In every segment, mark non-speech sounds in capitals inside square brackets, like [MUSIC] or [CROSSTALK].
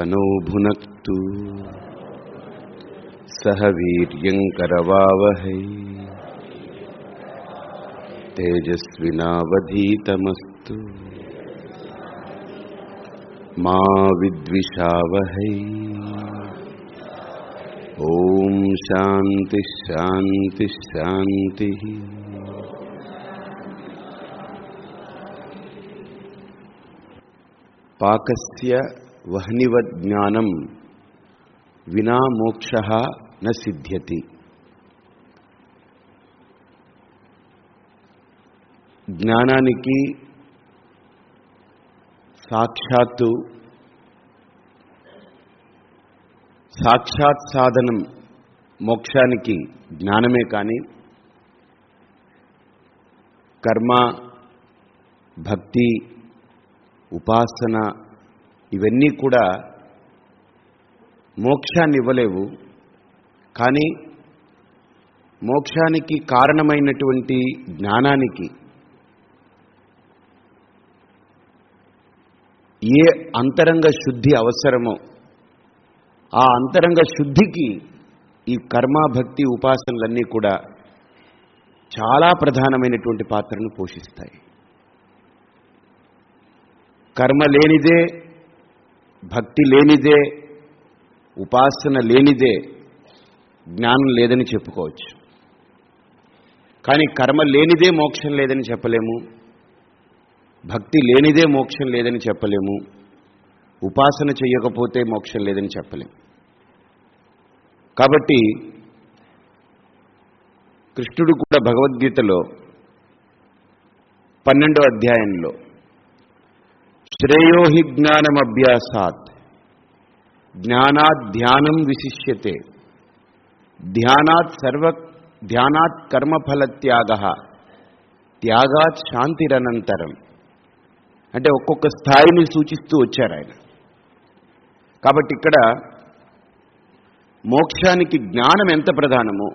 ुनक्तु सह वीर्यङ्करवावहै तेजस्विनावधीतमस्तु। मा विद्विषावहै। ॐ शान्तिशान्तिः पाकस्य వహ్నివద్ జ్ఞానం వినా మోక్ష న సిద్ధ్యతి. జ్ఞానానికి సాక్షాత్తు సాక్షాత్ సాధనం మోక్షానికి జ్ఞానమే కానీ కర్మ భక్తి ఉపాసన ఇవన్నీ కూడా మోక్షాన్ని ఇవ్వలేవు. కానీ మోక్షానికి కారణమైనటువంటి జ్ఞానానికి ఏ అంతరంగ శుద్ధి అవసరమో ఆ అంతరంగ శుద్ధికి ఈ కర్మ భక్తి ఉపాసనలన్నీ కూడా చాలా ప్రధానమైనటువంటి పాత్రను పోషిస్తాయి. కర్మ లేనిదే భక్తి లేనిదే ఉపాసన లేనిదే జ్ఞానం లేదని చెప్పుకోవచ్చు. కానీ కర్మ లేనిదే మోక్షం లేదని చెప్పలేము. భక్తి లేనిదే మోక్షం లేదని చెప్పలేము. ఉపాసన చేయకపోతే మోక్షం లేదని చెప్పలేము. కాబట్టి కృష్ణుడు కూడా భగవద్గీతలో పన్నెండో అధ్యాయంలో శ్రేయో హి జ్ఞానమభ్యాసాత్. జ్ఞానాత్ ధ్యానం విశిష్యతే. ధ్యానాత్ సర్వ ధ్యానాత్ కర్మఫల త్యాగ త్యాగాత్ శాంతిరనంతరం. అంటే ఒక్కొక్క స్థాయిని సూచిస్తూ వచ్చారు ఆయన. కాబట్టి ఇక్కడ మోక్షానికి జ్ఞానం ఎంత ప్రధానమో?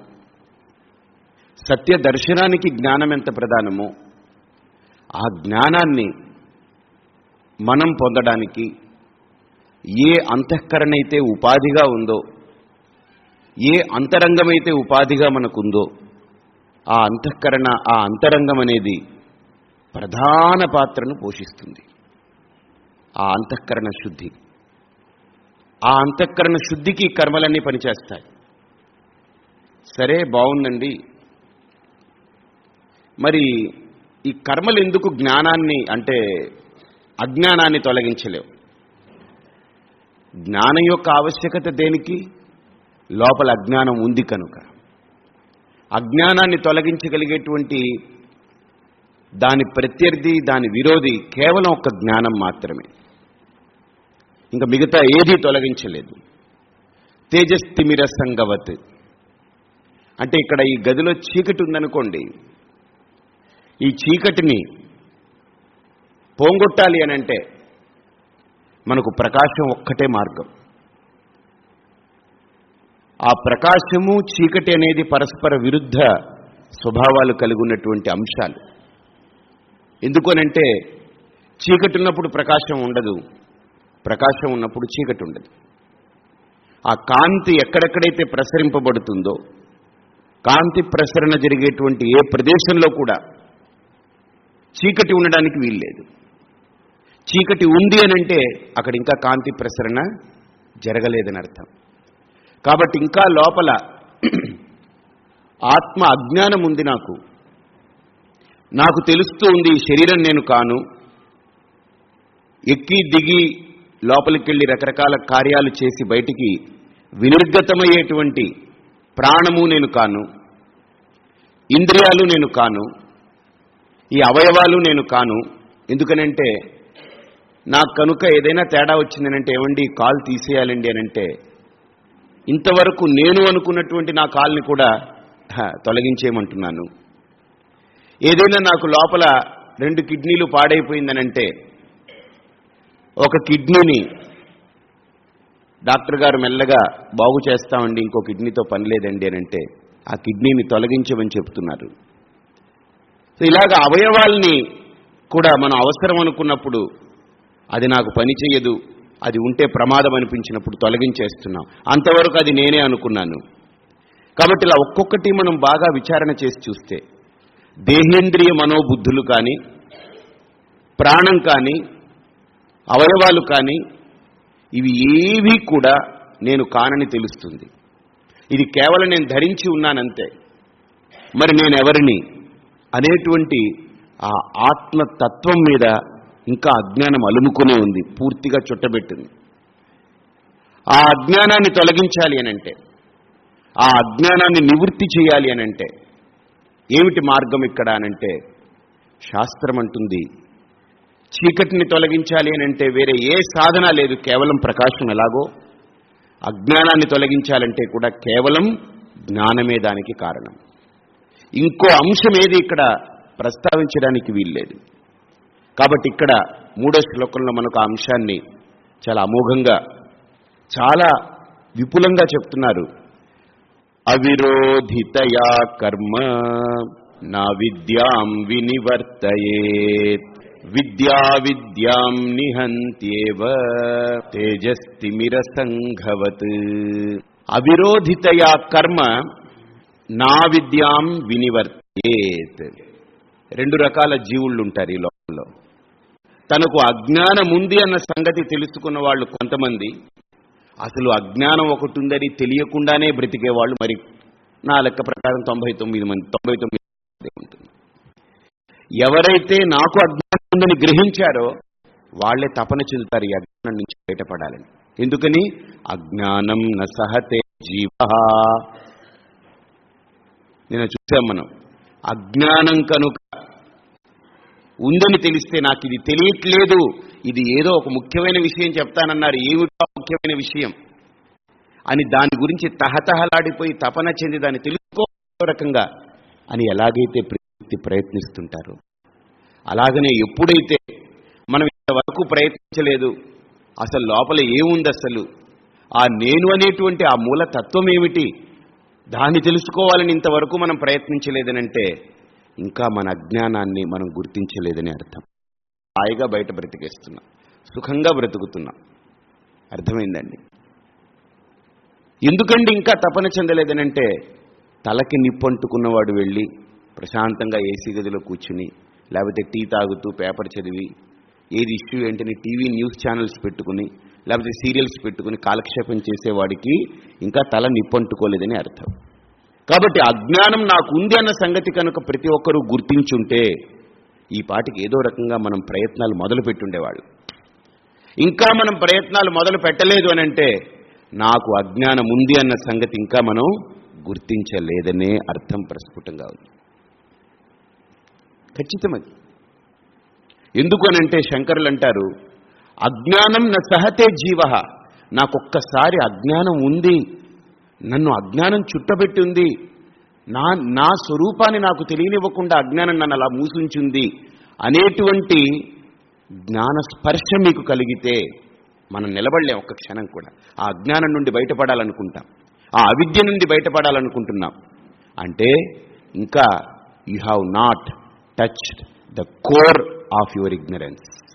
సత్య దర్శనానికి జ్ఞానం ఎంత ప్రధానమో? ఆ జ్ఞానాన్ని మనం పొందడానికి ఏ అంతఃకరణ అయితే ఉపాధిగా ఉందో ఏ అంతరంగమైతే ఉపాధిగా మనకుందో ఆ అంతఃకరణ ఆ అంతరంగం అనేది ప్రధాన పాత్రను పోషిస్తుంది. ఆ అంతఃకరణ శుద్ధి. ఆ అంతఃకరణ శుద్ధికి కర్మలన్నీ పనిచేస్తాయి. సరే బాగుందండి మరి ఈ కర్మలు ఎందుకు జ్ఞానాన్ని అంటే అజ్ఞానాన్ని తొలగించలేవు. జ్ఞానం యొక్క ఆవశ్యకత దేనికి? లోపల అజ్ఞానం ఉంది కనుక. అజ్ఞానాన్ని తొలగించగలిగేటువంటి దాని ప్రత్యర్థి దాని విరోధి కేవలం ఒక జ్ఞానం మాత్రమే. ఇంకా మిగతా ఏదీ తొలగించలేదు. తేజస్తిమిర సంగవత్ అంటే ఇక్కడ ఈ గదిలో చీకటి ఉందనుకోండి. ఈ చీకటిని పోంగొట్టాలి అని అంటే మనకు ప్రకాశం ఒక్కటే మార్గం. ఆ ప్రకాశము చీకటి అనేది పరస్పర విరుద్ధ స్వభావాలు కలిగి ఉన్నటువంటి అంశాలు. ఎందుకనంటే చీకటి ఉన్నప్పుడు ప్రకాశం ఉండదు ప్రకాశం ఉన్నప్పుడు చీకటి ఉండదు. ఆ కాంతి ఎక్కడెక్కడైతే ప్రసరింపబడుతుందో కాంతి ప్రసరణ జరిగేటువంటి ఏ ప్రదేశంలో కూడా చీకటి ఉండడానికి వీల్లేదు. చీకటి ఉంది అని అంటే అక్కడ ఇంకా కాంతి ప్రసరణ జరగలేదని అర్థం. కాబట్టి ఇంకా లోపల ఆత్మ అజ్ఞానం ఉంది నాకు. నాకు తెలుస్తూ ఉంది ఈ శరీరం నేను కాను. ఎక్కి దిగి లోపలికి వెళ్ళి రకరకాల కార్యాలు చేసి బయటికి వినిర్గతమయ్యేటువంటి ప్రాణము నేను కాను. ఇంద్రియాలు నేను కాను. ఈ అవయవాలు నేను కాను. ఎందుకనంటే నాకు కనుక ఏదైనా తేడా వచ్చిందనంటే ఏమండి? కాలు తీసేయాలండి అనంటే. ఇంతవరకు నేను అనుకున్నటువంటి నా కాల్ని కూడా తొలగించేయమంటున్నాను. ఏదైనా నాకు లోపల రెండు కిడ్నీలు పాడైపోయిందనంటే ఒక కిడ్నీని డాక్టర్ గారు మెల్లగా బాగు చేస్తామండి ఇంకో కిడ్నీతో పని లేదండి అని అంటే ఆ కిడ్నీని తొలగించమని చెప్తున్నారు. సో ఇలాగ అవయవాల్ని కూడా మనం అవసరం అనుకున్నప్పుడు అది నాకు పని చేయదు. అది ఉంటే ప్రమాదం అనిపించినప్పుడు తొలగించేస్తున్నాం. అంతవరకు అది నేనే అనుకున్నాను. కాబట్టి ఇలా ఒక్కొక్కటి మనం బాగా విచారణ చేసి చూస్తే దేహేంద్రియ మనోబుద్ధులు కానీ ప్రాణం కానీ అవయవాలు కానీ ఇవి ఏవీ కూడా నేను కానని తెలుస్తుంది. ఇది కేవలం నేను ధరించి ఉన్నానంతే. మరి నేను ఎవరిని? అనేటువంటి ఆ ఆత్మతత్వం మీద ఇంకా అజ్ఞానం అలుముకునే ఉంది పూర్తిగా చుట్టబెట్టింది. ఆ అజ్ఞానాన్ని తొలగించాలి అనంటే ఆ అజ్ఞానాన్ని నివృత్తి చేయాలి అనంటే ఏమిటి మార్గం ఇక్కడ అనంటే శాస్త్రం అంటుంది చీకటిని తొలగించాలి అనంటే వేరే ఏ సాధన లేదు కేవలం ప్రకాశం ఎలాగో. అజ్ఞానాన్ని తొలగించాలంటే కూడా కేవలం జ్ఞానమే దానికి కారణం. ఇంకో అంశం ఏది ఇక్కడ ప్రస్తావించడానికి వీల్లేదు. కాబట్టి ఇక్కడ మూడో శ్లోకంలో మనకు ఆ అంశాన్ని చాలా అమోఘంగా చాలా విపులంగా చెప్తున్నారు. అవిరోధితయా కర్మ నా విద్యాం వినివర్తయేత్ విద్యా విద్యాం నిహంత్యేవ తేజస్తిమిర సంఘవత్ అవిరోధితయా కర్మ నా విద్యాం వినివర్తయేత్. రెండు రకాల జీవుళ్ళు ఉంటారు ఈ లోకంలో. తనకు అజ్ఞానం ఉంది అన్న సంగతి తెలుసుకున్న వాళ్ళు కొంతమంది. అసలు అజ్ఞానం ఒకటి ఉందని తెలియకుండానే బ్రతికే వాళ్ళు మరి నా లెక్క ప్రకారం తొంభై తొమ్మిది మంది తొంభై తొమ్మిది ఉంటుంది. ఎవరైతే నాకు అజ్ఞానం ఉందని గ్రహించారో వాళ్ళే తపన చెందుతారు ఈ అజ్ఞానం నుంచి బయటపడాలని. ఎందుకని? అజ్ఞానం నసహతే జీవ. నేను చూసాం మనం. అజ్ఞానం కనుక ఉందని తెలిస్తే నాకు ఇది తెలియట్లేదు. ఇది ఏదో ఒక ముఖ్యమైన విషయం చెప్తానన్నారు. ఏమిటో ముఖ్యమైన విషయం? అని దాని గురించి తహతహలాడిపోయి తపన చెంది దాన్ని తెలుసుకో రకంగా అని ఎలాగైతే ప్రతి ప్రయత్నిస్తుంటారో. అలాగనే ఎప్పుడైతే మనం ఇంతవరకు ప్రయత్నించలేదు అసలు లోపల ఏముంది అసలు? ఆ నేను అనేటువంటి ఆ మూల తత్వం ఏమిటి? దాన్ని తెలుసుకోవాలని ఇంతవరకు మనం ప్రయత్నించలేదనంటే ఇంకా మన అజ్ఞానాన్ని మనం గుర్తించలేదని అర్థం. హాయిగా బయట బ్రతికేస్తున్నాం. సుఖంగా బ్రతుకుతున్నాం. అర్థమైందండి? ఎందుకండి ఇంకా తపన చెందలేదనంటే తలకి నిప్పంటుకున్నవాడు వెళ్ళి ప్రశాంతంగా ఏసీ గదిలో కూర్చుని లేకపోతే టీ తాగుతూ పేపర్ చదివి ఏది ఇష్యూ ఏంటని టీవీ న్యూస్ ఛానల్స్ పెట్టుకుని లేకపోతే సీరియల్స్ పెట్టుకుని కాలక్షేపం చేసేవాడికి ఇంకా తల నిప్పంటుకోలేదని అర్థం. కాబట్టి అజ్ఞానం నాకు ఉంది అన్న సంగతి కనుక ప్రతి ఒక్కరూ గుర్తించుంటే ఈ పాటికి ఏదో రకంగా మనం ప్రయత్నాలు మొదలు పెట్టుండేవాళ్ళు ఇంకా మనం ప్రయత్నాలు మొదలు పెట్టలేదు అని అంటే నాకు అజ్ఞానం ఉంది అన్న సంగతి ఇంకా మనం గుర్తించలేదనే అర్థం ప్రస్ఫుటంగా ఉంది. ఖచ్చితమది ఎందుకనంటే శంకరులు అంటారు అజ్ఞానం నా సహతే జీవ నాకొక్కసారి అజ్ఞానం ఉంది నన్ను అజ్ఞానం చుట్టబెట్టింది. నా నా స్వరూపాన్ని నాకు తెలియనివ్వకుండా అజ్ఞానం నన్ను అలా మూసించింది. అనేటువంటి జ్ఞాన స్పర్శ మీకు కలిగితే మనం నిలబడలేం ఒక్క క్షణం కూడా. ఆ అజ్ఞానం నుండి బయటపడాలనుకుంటాం. ఆ అవిద్య నుండి బయటపడాలనుకుంటున్నాం. అంటే ఇంకా you have not touched the core of your ignorance.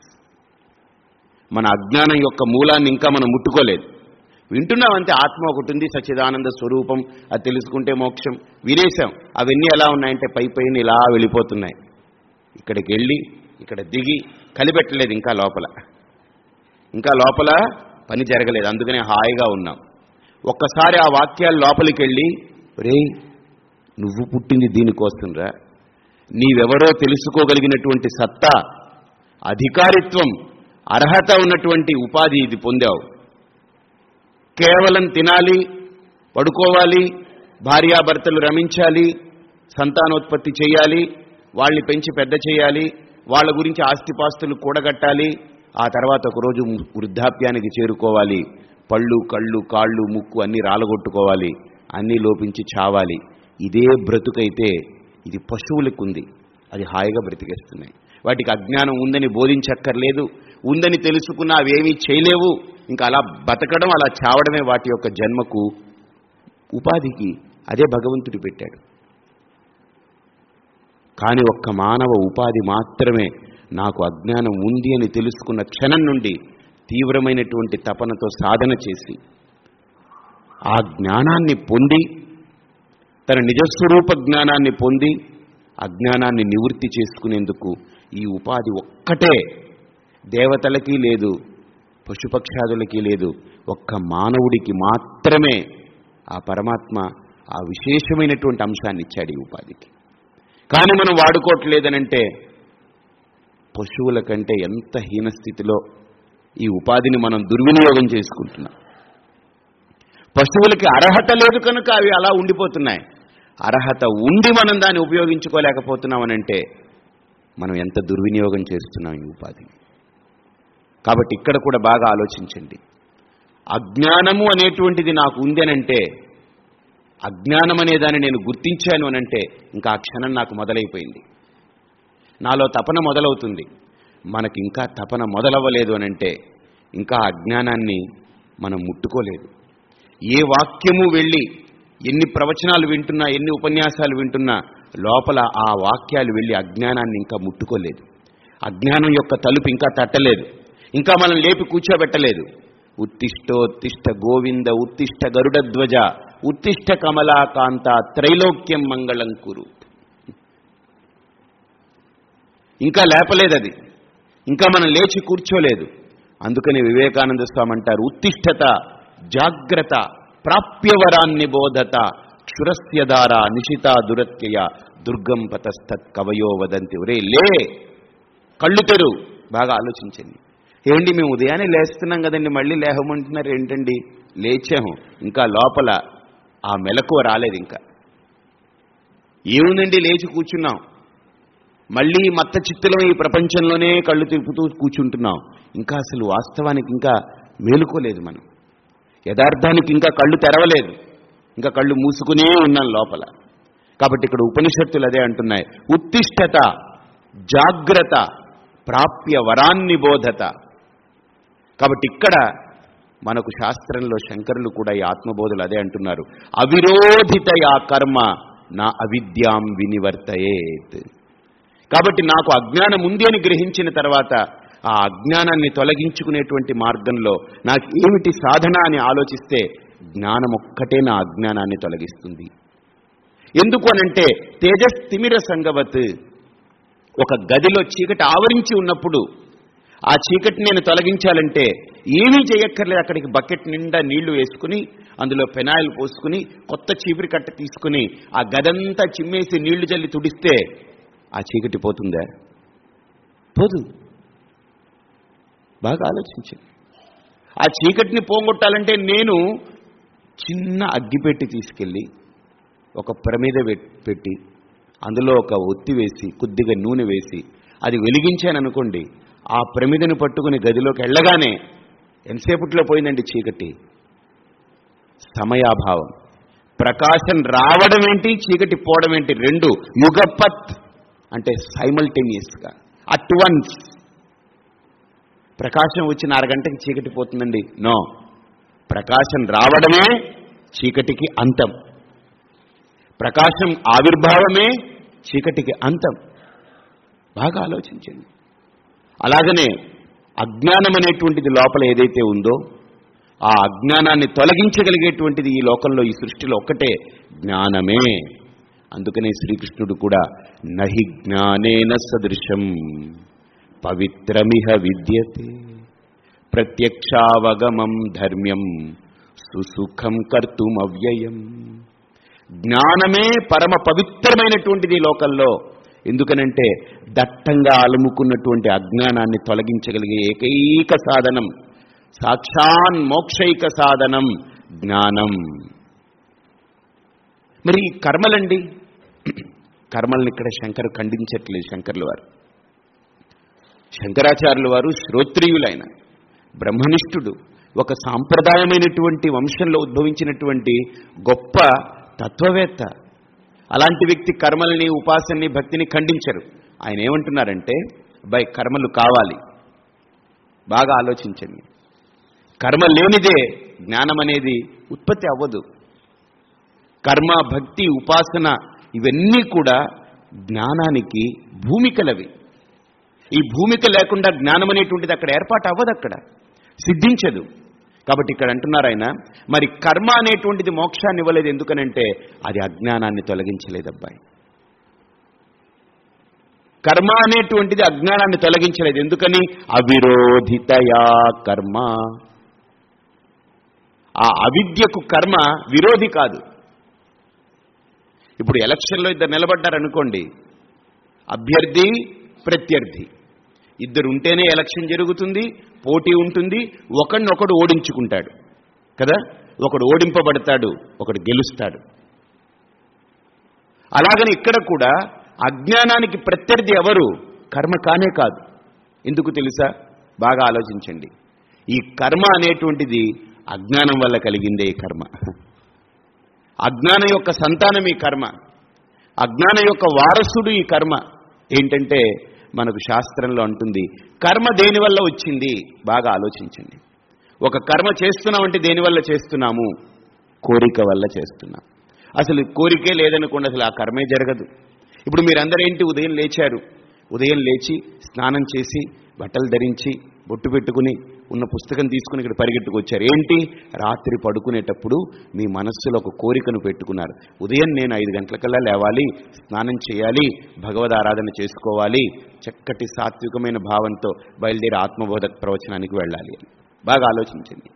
మన అజ్ఞానం యొక్క మూలాన్ని ఇంకా మనం ముట్టుకోలేదు. వింటున్నామంటే ఆత్మ ఒకటి ఉంది సచ్చిదానంద స్వరూపం అది తెలుసుకుంటే మోక్షం. వినేశాం. అవన్నీ ఎలా ఉన్నాయంటే పై పైన ఇలా వెళ్ళిపోతున్నాయి. ఇక్కడికి వెళ్ళి ఇక్కడ దిగి కలిపెట్టలేదు ఇంకా లోపల. ఇంకా లోపల పని జరగలేదు అందుకనే హాయిగా ఉన్నాం. ఒక్కసారి ఆ వాక్యాలు లోపలికి వెళ్ళి రే నువ్వు పుట్టింది దీనికోసంరా. నీవెవరో తెలుసుకోగలిగినటువంటి సత్తా అధికారిత్వం అర్హత ఉన్నటువంటి ఉపాధి ఇది పొందావు. కేవలం తినాలి పడుకోవాలి భార్యాభర్తలు రమించాలి సంతానోత్పత్తి చేయాలి వాళ్ళని పెంచి పెద్ద చేయాలి వాళ్ళ గురించి ఆస్తిపాస్తులు కూడగట్టాలి ఆ తర్వాత ఒకరోజు వృద్ధాప్యానికి చేరుకోవాలి. పళ్ళు కళ్ళు కాళ్ళు ముక్కు అన్నీ రాలగొట్టుకోవాలి అన్నీ లోపించి చావాలి. ఇదే బ్రతుకైతే ఇది పశువులకు ఉంది అది హాయిగా బ్రతికేస్తున్నాయి వాటికి అజ్ఞానం ఉందని బోధించక్కర్లేదు. ఉందని తెలుసుకున్నా అవేమీ చేయలేవు. ఇంకా అలా బతకడం అలా చావడమే వాటి యొక్క జన్మకు ఉపాధికి అదే భగవంతుడు పెట్టాడు. కానీ ఒక్క మానవ ఉపాధి మాత్రమే నాకు అజ్ఞానం ఉంది అని తెలుసుకున్న క్షణం నుండి తీవ్రమైనటువంటి తపనతో సాధన చేసి ఆ జ్ఞానాన్ని పొంది తన నిజస్వరూప జ్ఞానాన్ని పొంది అజ్ఞానాన్ని నివృత్తి చేసుకునేందుకు ఈ ఉపాధి ఒక్కటే దేవతలకి లేదు పశుపక్షాదులకి లేదు ఒక్క మానవుడికి మాత్రమే ఆ పరమాత్మ ఆ విశేషమైనటువంటి అంశాన్ని ఇచ్చాడు ఈ ఉపాధికి. కానీ మనం వాడుకోవట్లేదనంటే పశువుల కంటే ఎంత హీనస్థితిలో ఈ ఉపాధిని మనం దుర్వినియోగం చేసుకుంటున్నాం. పశువులకి అర్హత లేదు కనుక అవి అలా ఉండిపోతున్నాయి. అర్హత ఉండి మనం దాన్ని ఉపయోగించుకోలేకపోతున్నామనంటే మనం ఎంత దుర్వినియోగం చేస్తున్నాం ఈ ఉపాధిని. కాబట్టి ఇక్కడ కూడా బాగా ఆలోచించండి. అజ్ఞానము అనేటువంటిది నాకు ఉంది అంటే అజ్ఞానం అనే దాన్ని నేను గుర్తించాను అనంటే ఇంకా ఆ క్షణం నాకు మొదలైపోయింది. నాలో తపన మొదలవుతుంది. మనకి ఇంకా తపన మొదలవ్వలేదు అనంటే ఇంకా అజ్ఞానాన్ని మనం ముట్టుకోలేదు. ఏ వాక్యము వెళ్ళి ఎన్ని ప్రవచనాలు వింటున్నా ఎన్ని ఉపన్యాసాలు వింటున్నా లోపల ఆ వాక్యాలు వెళ్ళి అజ్ఞానాన్ని ఇంకా ముట్టుకోలేదు. అజ్ఞానం యొక్క తలుపు ఇంకా తట్టలేదు. ఇంకా మనం లేపి కూర్చోబెట్టలేదు. ఉత్తిష్టోత్తిష్ట గోవింద ఉత్తిష్ట గరుడధ్వజ ఉత్తిష్ట కమలాకాంత త్రైలోక్యం మంగళం కురు. ఇంకా లేపలేదు అది ఇంకా మనం లేచి కూర్చోలేదు. అందుకని వివేకానంద స్వామి అంటారు ఉత్తిష్టత జాగ్రత్త ప్రాప్యవరాన్ని బోధత క్షురస్యధార నిశిత దురత్యయ దుర్గం పతస్తత్ కవయో వదంతి. ఒరే లే కళ్ళు తెరు బాగా ఆలోచించండి. ఏంటి మేము ఉదయాన్నే లేస్తున్నాం కదండి మళ్ళీ లేహమంటున్నారు ఏంటండి? లేచాము ఇంకా లోపల ఆ మెలకువ రాలేదు ఇంకా. ఏముందండి లేచి కూర్చున్నాం. మళ్ళీ మత్త చిత్తులం ఈ ప్రపంచంలోనే కళ్ళు తిప్పుతూ కూర్చుంటున్నాం. ఇంకా అసలు వాస్తవానికి ఇంకా మేలుకోలేదు మనం. యథార్థానికి ఇంకా కళ్ళు తెరవలేదు. ఇంకా కళ్ళు మూసుకునే ఉన్నాం లోపల. కాబట్టి ఇక్కడ ఉపనిషత్తులు అదే అంటున్నాయి. ఉత్తిష్టత జాగ్రత్త ప్రాప్య వరాన్ని బోధత. కాబట్టి ఇక్కడ మనకు శాస్త్రంలో శంకరులు కూడా ఈ ఆత్మబోధలు అదే అంటున్నారు. అవిరోధితయా కర్మ నా అవిద్యాం వినివర్తయేత్. కాబట్టి నాకు అజ్ఞానం ఉంది అని గ్రహించిన తర్వాత ఆ అజ్ఞానాన్ని తొలగించుకునేటువంటి మార్గంలో నాకు ఏమిటి సాధన అని ఆలోచిస్తే జ్ఞానం ఒక్కటే నా అజ్ఞానాన్ని తొలగిస్తుంది. ఎందుకు అనంటే తేజస్తిమిర సంగవత్ ఒక గదిలో చీకటి ఆవరించి ఉన్నప్పుడు ఆ చీకటి నేను తొలగించాలంటే ఏమీ చేయక్కర్లేదు. అక్కడికి బకెట్ నిండా నీళ్ళు వేసుకుని అందులో పెనాయిల్ పోసుకుని కొత్త చీపిరి కట్ట తీసుకుని ఆ గదంతా చిమ్మేసి నీళ్ళు జల్లి తుడిస్తే ఆ చీకటి పోతుందా? పోదు. బాగా ఆలోచించండి. ఆ చీకటిని పోగొట్టాలంటే నేను చిన్న అగ్గిపెట్టి తీసుకెళ్ళి ఒక ప్రమిద పెట్టి అందులో ఒక ఒత్తి వేసి కొద్దిగా నూనె వేసి అది వెలిగించాననుకోండి ఆ ప్రమిదను పట్టుకుని గదిలోకి వెళ్ళగానే ఎంతసేపట్లో పోయిందండి చీకటి? సమయాభావం. ప్రకాశం రావడం ఏంటి చీకటి పోవడం ఏంటి? రెండు. యుగపత్ అంటే సైమల్టేనియస్గా అట్ వన్స్ ప్రకాశం వచ్చిన అరగంటకి చీకటి పోతుందండి? నో ప్రకాశం రావడమే చీకటికి అంతం. ప్రకాశం ఆవిర్భావమే చీకటికి అంతం. బాగా ఆలోచించండి. అలాగనే అజ్ఞానం అనేటువంటిది లోపల ఏదైతే ఉందో ఆ అజ్ఞానాన్ని తొలగించగలిగేటువంటిది ఈ లోకంలో ఈ సృష్టిలో ఒక్కటే జ్ఞానమే. అందుకనే శ్రీకృష్ణుడు కూడా నహి జ్ఞానేన సదృశం పవిత్రమిహ విద్యతే. ప్రత్యక్షావగమం ధర్మ్యం సుసుఖం కర్తుమవ్యయం. జ్ఞానమే పరమ పవిత్రమైనటువంటిది లోకంలో. ఎందుకనంటే దట్టంగా అలుముకున్నటువంటి అజ్ఞానాన్ని తొలగించగలిగే ఏకైక సాధనం సాక్షాన్ మోక్షైక సాధనం జ్ఞానం. మరి కర్మలండి? కర్మల్ని ఇక్కడ శంకరు ఖండించట్లేదు శంకర్లు వారు. శంకరాచార్యుల వారు శ్రోత్రియులైన. బ్రహ్మనిష్ఠుడు ఒక సాంప్రదాయమైనటువంటి వంశంలో ఉద్భవించినటువంటి గొప్ప తత్వవేత్త. అలాంటి వ్యక్తి కర్మల్ని ఉపాసనని భక్తిని ఖండించరు. ఆయన ఏమంటున్నారంటే బై కర్మలు కావాలి. బాగా ఆలోచించండి. కర్మ లేనిదే జ్ఞానం అనేది ఉత్పత్తి అవ్వదు. కర్మ భక్తి ఉపాసన ఇవన్నీ కూడా జ్ఞానానికి భూమికలవి. ఈ భూమిక లేకుండా జ్ఞానం అనేటువంటిది అక్కడ ఏర్పాటు అవ్వదు అక్కడ సిద్ధించదు. కాబట్టి ఇక్కడ అంటున్నారు ఆయన మరి కర్మ అనేటువంటిది మోక్షాన్ని ఇవ్వలేదు ఎందుకనంటే అది అజ్ఞానాన్ని తొలగించలేదు అబ్బాయి కర్మ అనేటువంటిది అజ్ఞానాన్ని తొలగించలేదు. ఎందుకని? అవిరోధితయా కర్మ. ఆ అవిద్యకు కర్మ విరోధి కాదు. ఇప్పుడు ఎలక్షన్లో ఇద్దరు నిలబడ్డారనుకోండి అభ్యర్థి ప్రత్యర్థి. ఇద్దరు ఉంటేనే ఎలక్షన్ జరుగుతుంది పోటీ ఉంటుంది ఒకడినొకడు ఓడించుకుంటాడు. కదా? ఒకడు ఓడింపబడతాడు ఒకడు గెలుస్తాడు. అలాగని ఇక్కడ కూడా అజ్ఞానానికి ప్రత్యర్థి ఎవరు? కర్మ కానే కాదు. ఎందుకు తెలుసా? బాగా ఆలోచించండి. ఈ కర్మ అనేటువంటిది అజ్ఞానం వల్ల కలిగిందే ఈ కర్మ. అజ్ఞానం యొక్క సంతానం ఈ కర్మ. అజ్ఞానం యొక్క వారసుడు ఈ కర్మ. ఏంటంటే మనకు శాస్త్రంలో అంటుంది కర్మ దేనివల్ల వచ్చింది? బాగా ఆలోచించండి. ఒక కర్మ చేస్తున్నామంటే దేనివల్ల చేస్తున్నాము? కోరిక వల్ల చేస్తున్నాం. అసలు కోరికే లేదనుకోండి అసలు ఆ కర్మే జరగదు. ఇప్పుడు మీరందరూ ఏంటి? ఉదయం లేచారు. ఉదయం లేచి స్నానం చేసి బట్టలు ధరించి బొట్టు పెట్టుకుని ఉన్న పుస్తకం తీసుకుని ఇక్కడ పరిగెట్టుకొచ్చారు ఏంటి? రాత్రి పడుకునేటప్పుడు మీ మనస్సులో ఒక కోరికను పెట్టుకున్నారు. ఉదయం నేను ఐదు గంటలకల్లా లేవాలి స్నానం చేయాలి భగవద్ ఆరాధన చేసుకోవాలి చక్కటి సాత్వికమైన భావంతో బయలుదేరి ఆత్మబోధక ప్రవచనానికి వెళ్ళాలి అని. బాగా ఆలోచించండి.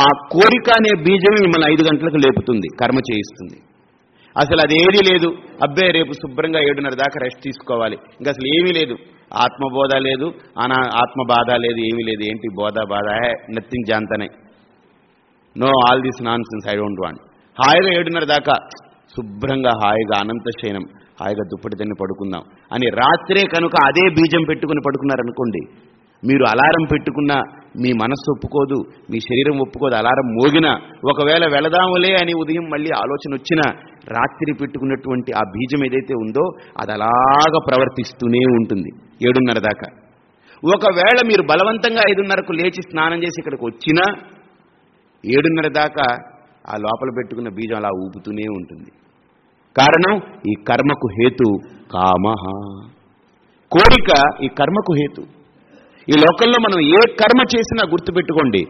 ఆ కోరిక అనే బీజం మిమ్మల్ని ఐదు గంటలకు లేపుతుంది కర్మ చేయిస్తుంది. అసలు అదేదీ లేదు. అబ్బే రేపు శుభ్రంగా ఏడున్నర దాకా రెస్ట్ తీసుకోవాలి. ఇంకా అసలు ఏమీ లేదు. ఆత్మబోధ లేదు. అనా ఆత్మ బాధ లేదు ఏమీ లేదు. ఏంటి బోధ బాధ? Nothing జాంతనే. No all this nonsense I don't want హాయిగా ఏడున్నర దాకా. శుభ్రంగా హాయిగా అనంత శయనం హాయిగా దుప్పటి తన్ని పడుకుందాం. అని రాత్రే కనుక అదే బీజం పెట్టుకుని పడుకున్నారనుకోండి మీరు అలారం పెట్టుకున్నా మీ మనస్సు ఒప్పుకోదు మీ శరీరం ఒప్పుకోదు అలారం మోగినా ఒకవేళ వెళదాములే అని ఉదయం మళ్ళీ ఆలోచన వచ్చినా రాత్రి పెట్టుకున్నటువంటి ఆ బీజం ఏదైతే ఉందో అది అలాగ ప్రవర్తిస్తూనే ఉంటుంది ఏడున్నర దాకా. ఒకవేళ మీరు బలవంతంగా ఐదున్నరకు లేచి స్నానం చేసి ఇక్కడికి వచ్చినా ఏడున్నర దాకా ఆ లోపల పెట్టుకున్న బీజం అలా ఊపుతూనే ఉంటుంది. కారణం ఈ కర్మకు హేతు కామహ. కోరిక ఈ కర్మకు హేతు. ఈ లోకంలో మనం ఏ కర్మ చేసినా గుర్తుపెట్టుకోండి.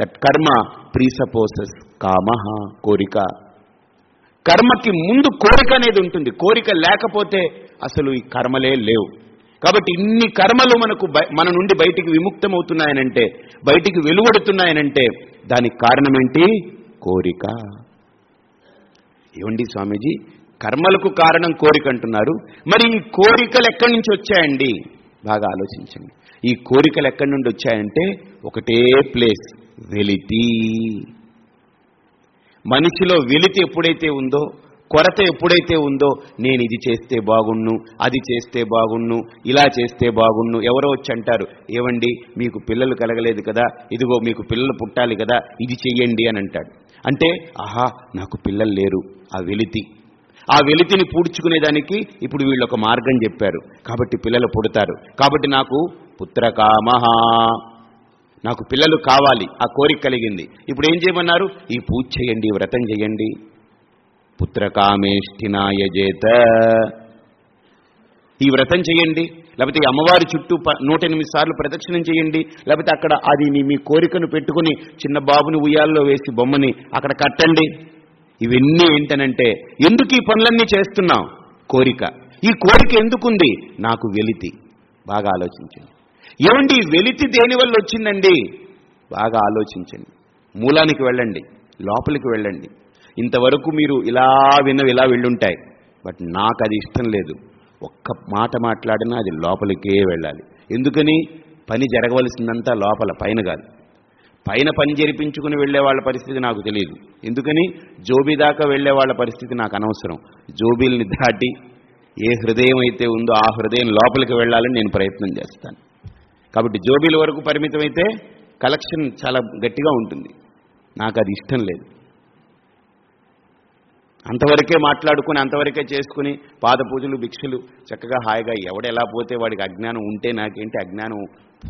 దట్ కర్మ ప్రీసపోసెస్ కామహ కోరిక కర్మకి ముందు కోరిక అనేది ఉంటుంది. కోరిక లేకపోతే అసలు ఈ కర్మలే లేవు. కాబట్టి ఇన్ని కర్మలు మనకు మన నుండి బయటికి విముక్తమవుతున్నాయనంటే బయటికి వెలువడుతున్నాయనంటే దానికి కారణం ఏంటి కోరిక. ఏమండి స్వామీజీ? కర్మలకు కారణం కోరిక అంటున్నారు. మరి ఈ కోరికలు ఎక్కడి నుంచి వచ్చాయండి? బాగా ఆలోచించండి. ఈ కోరికలు ఎక్కడి నుండి వచ్చాయంటే ఒకటే ప్లేస్ వెలితి. మనిషిలో వెలితి ఎప్పుడైతే ఉందో కొరత ఎప్పుడైతే ఉందో నేను ఇది చేస్తే బాగుణ్ణు అది చేస్తే బాగుణ్ణు ఇలా చేస్తే బాగుణ్ణు ఎవరో వచ్చి అంటారు ఏవండి మీకు పిల్లలు కలగలేదు కదా ఇదిగో మీకు పిల్లలు పుట్టాలి కదా ఇది చెయ్యండి అని అంటాడు. అంటే ఆహా నాకు పిల్లలు లేరు ఆ వెలితి. ఆ వెలితిని పూడ్చుకునేదానికి ఇప్పుడు వీళ్ళు ఒక మార్గం చెప్పారు. కాబట్టి పిల్లలు పుడతారు. కాబట్టి నాకు పుత్రకామహ. నాకు పిల్లలు కావాలి. ఆ కోరిక కలిగింది. ఇప్పుడు ఏం చేయమన్నారు? ఈ పూజ చేయండి వ్రతం చేయండి. పుత్రకామేష్ఠి నాయజేత ఈ వ్రతం చేయండి. లేకపోతే ఈ అమ్మవారి చుట్టూ ప- నూట ఎనిమిది సార్లు ప్రదక్షిణం చేయండి. లేకపోతే అక్కడ అది మీ మీ కోరికను పెట్టుకుని చిన్న బాబుని ఉయ్యాల్లో వేసి బొమ్మని అక్కడ కట్టండి. ఇవన్నీ ఏంటనంటే ఎందుకు ఈ పనులన్నీ చేస్తున్నాం కోరిక. ఈ కోరిక ఎందుకుంది? నాకు వెలితి. బాగా ఆలోచించండి. ఏమండి వెలితి దేని వల్ల వచ్చిందండి? బాగా ఆలోచించండి. మూలానికి వెళ్ళండి. లోపలికి వెళ్ళండి. ఇంతవరకు మీరు ఇలా విన్నవి ఇలా వెళ్ళుంటాయి. బట్ నాకు అది ఇష్టం లేదు. ఒక్క మాట మాట్లాడినా అది లోపలికే వెళ్ళాలి. ఎందుకని? పని జరగవలసిందంతా లోపల పైన కాదు. పైన పని జరిపించుకుని వెళ్ళే వాళ్ళ పరిస్థితి నాకు తెలియదు ఎందుకని? జోబీ దాకా వెళ్ళే వాళ్ళ పరిస్థితి నాకు అనవసరం. జోబీల్ని దాటి ఏ హృదయం అయితే ఉందో ఆ హృదయం లోపలికి వెళ్ళాలని నేను ప్రయత్నం చేస్తాను. కాబట్టి జోబీల వరకు పరిమితమైతే కలెక్షన్ చాలా గట్టిగా ఉంటుంది. నాకు అది ఇష్టం లేదు. అంతవరకే మాట్లాడుకుని అంతవరకే చేసుకుని పాద పూజలు భిక్షలు చక్కగా హాయిగా ఎవడెలా పోతే వాడికి అజ్ఞానం ఉంటే నాకేంటి అజ్ఞానం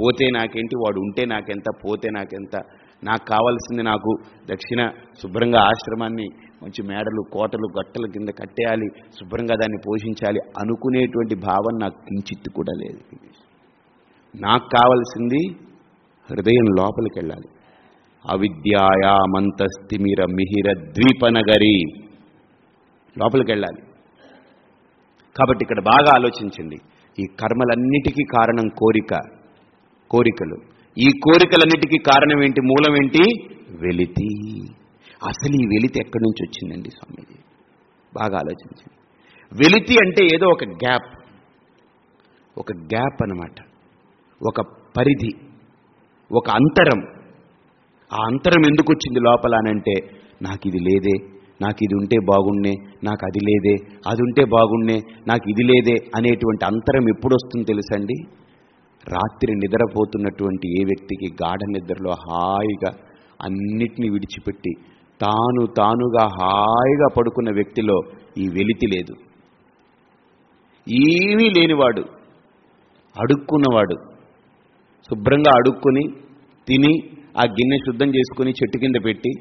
పోతే నాకేంటి? వాడు ఉంటే నాకెంత? పోతే నాకెంత? నాకు కావాల్సింది నాకు దక్షిణ శుభ్రంగా ఆశ్రమాన్ని మంచి మేడలు కోటలు గట్టల కింద కట్టేయాలి శుభ్రంగా దాన్ని పోషించాలి అనుకునేటువంటి భావన నాకు ఇచ్చిత్తు కూడా లేదు. నాకు కావలసింది హృదయం లోపలికి వెళ్ళాలి. అవిద్యాయామంతస్తిమిర మిహిర ద్వీపనగరి లోపలికి వెళ్ళాలి. కాబట్టి ఇక్కడ బాగా ఆలోచించింది ఈ కర్మలన్నిటికీ కారణం కోరిక. కోరికలు. ఈ కోరికలన్నిటికీ కారణం ఏంటి? మూలం ఏంటి? వెలితి. అసలు ఈ వెలితి ఎక్కడి నుంచి వచ్చిందండి స్వామీజీ? బాగా ఆలోచించండి. వెలితి అంటే ఏదో ఒక గ్యాప్. ఒక గ్యాప్ అనమాట ఒక పరిధి. ఒక అంతరం. ఆ అంతరం ఎందుకు వచ్చింది లోపల అనంటే నాకు ఇది లేదే నాకు ఇది ఉంటే బాగుండే నాకు అది లేదే అది ఉంటే బాగుండే నాకు ఇది లేదే అనేటువంటి అంతరం ఎప్పుడు వస్తుంది తెలుసండి? రాత్రి నిద్రపోతున్నటువంటి ఏ వ్యక్తికి గాఢ నిద్రలో హాయిగా అన్నిటినీ విడిచిపెట్టి తాను తానుగా హాయిగా పడుకున్న వ్యక్తిలో ఈ వెలితి లేదు. ఏమీ లేనివాడు అడుక్కున్నవాడు శుభ్రంగా అడుక్కుని తిని ఆ గిన్నె శుద్ధం చేసుకుని చెట్టు కింద పెట్టి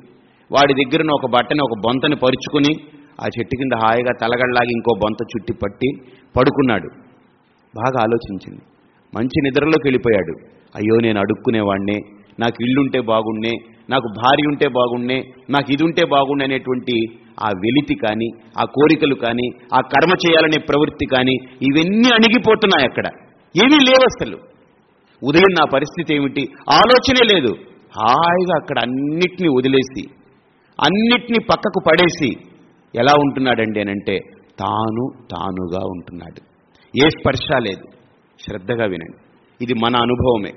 వాడి దగ్గరను ఒక బట్టని ఒక బొంతని పరుచుకుని ఆ చెట్టు కింద హాయిగా తలగడలాగి ఇంకో బొంత చుట్టి పట్టి పడుకున్నాడు. బాగా ఆలోచించింది మంచి నిద్రలోకి వెళ్ళిపోయాడు. అయ్యో నేను అడుక్కునేవాడినే నాకు ఇల్లుంటే బాగుండే నాకు భార్య ఉంటే బాగుండే నాకు ఇది ఉంటే బాగుండే అనేటువంటి ఆ వెలితి కానీ ఆ కోరికలు కానీ ఆ కర్మ చేయాలనే ప్రవృత్తి కానీ ఇవన్నీ అణిగిపోతున్నాయి అక్కడ. ఏమీ లేవు అసలు. ఉదయం నా పరిస్థితి ఏమిటి? ఆలోచనే లేదు. హాయిగా అక్కడ అన్నిటినీ వదిలేసి అన్నిటినీ పక్కకు పడేసి ఎలా ఉంటున్నాడండి అనంటే తాను తానుగా ఉంటున్నాడు. ఏ స్పర్శ లేదు. శ్రద్ధగా వినండి. ఇది మన అనుభవమే.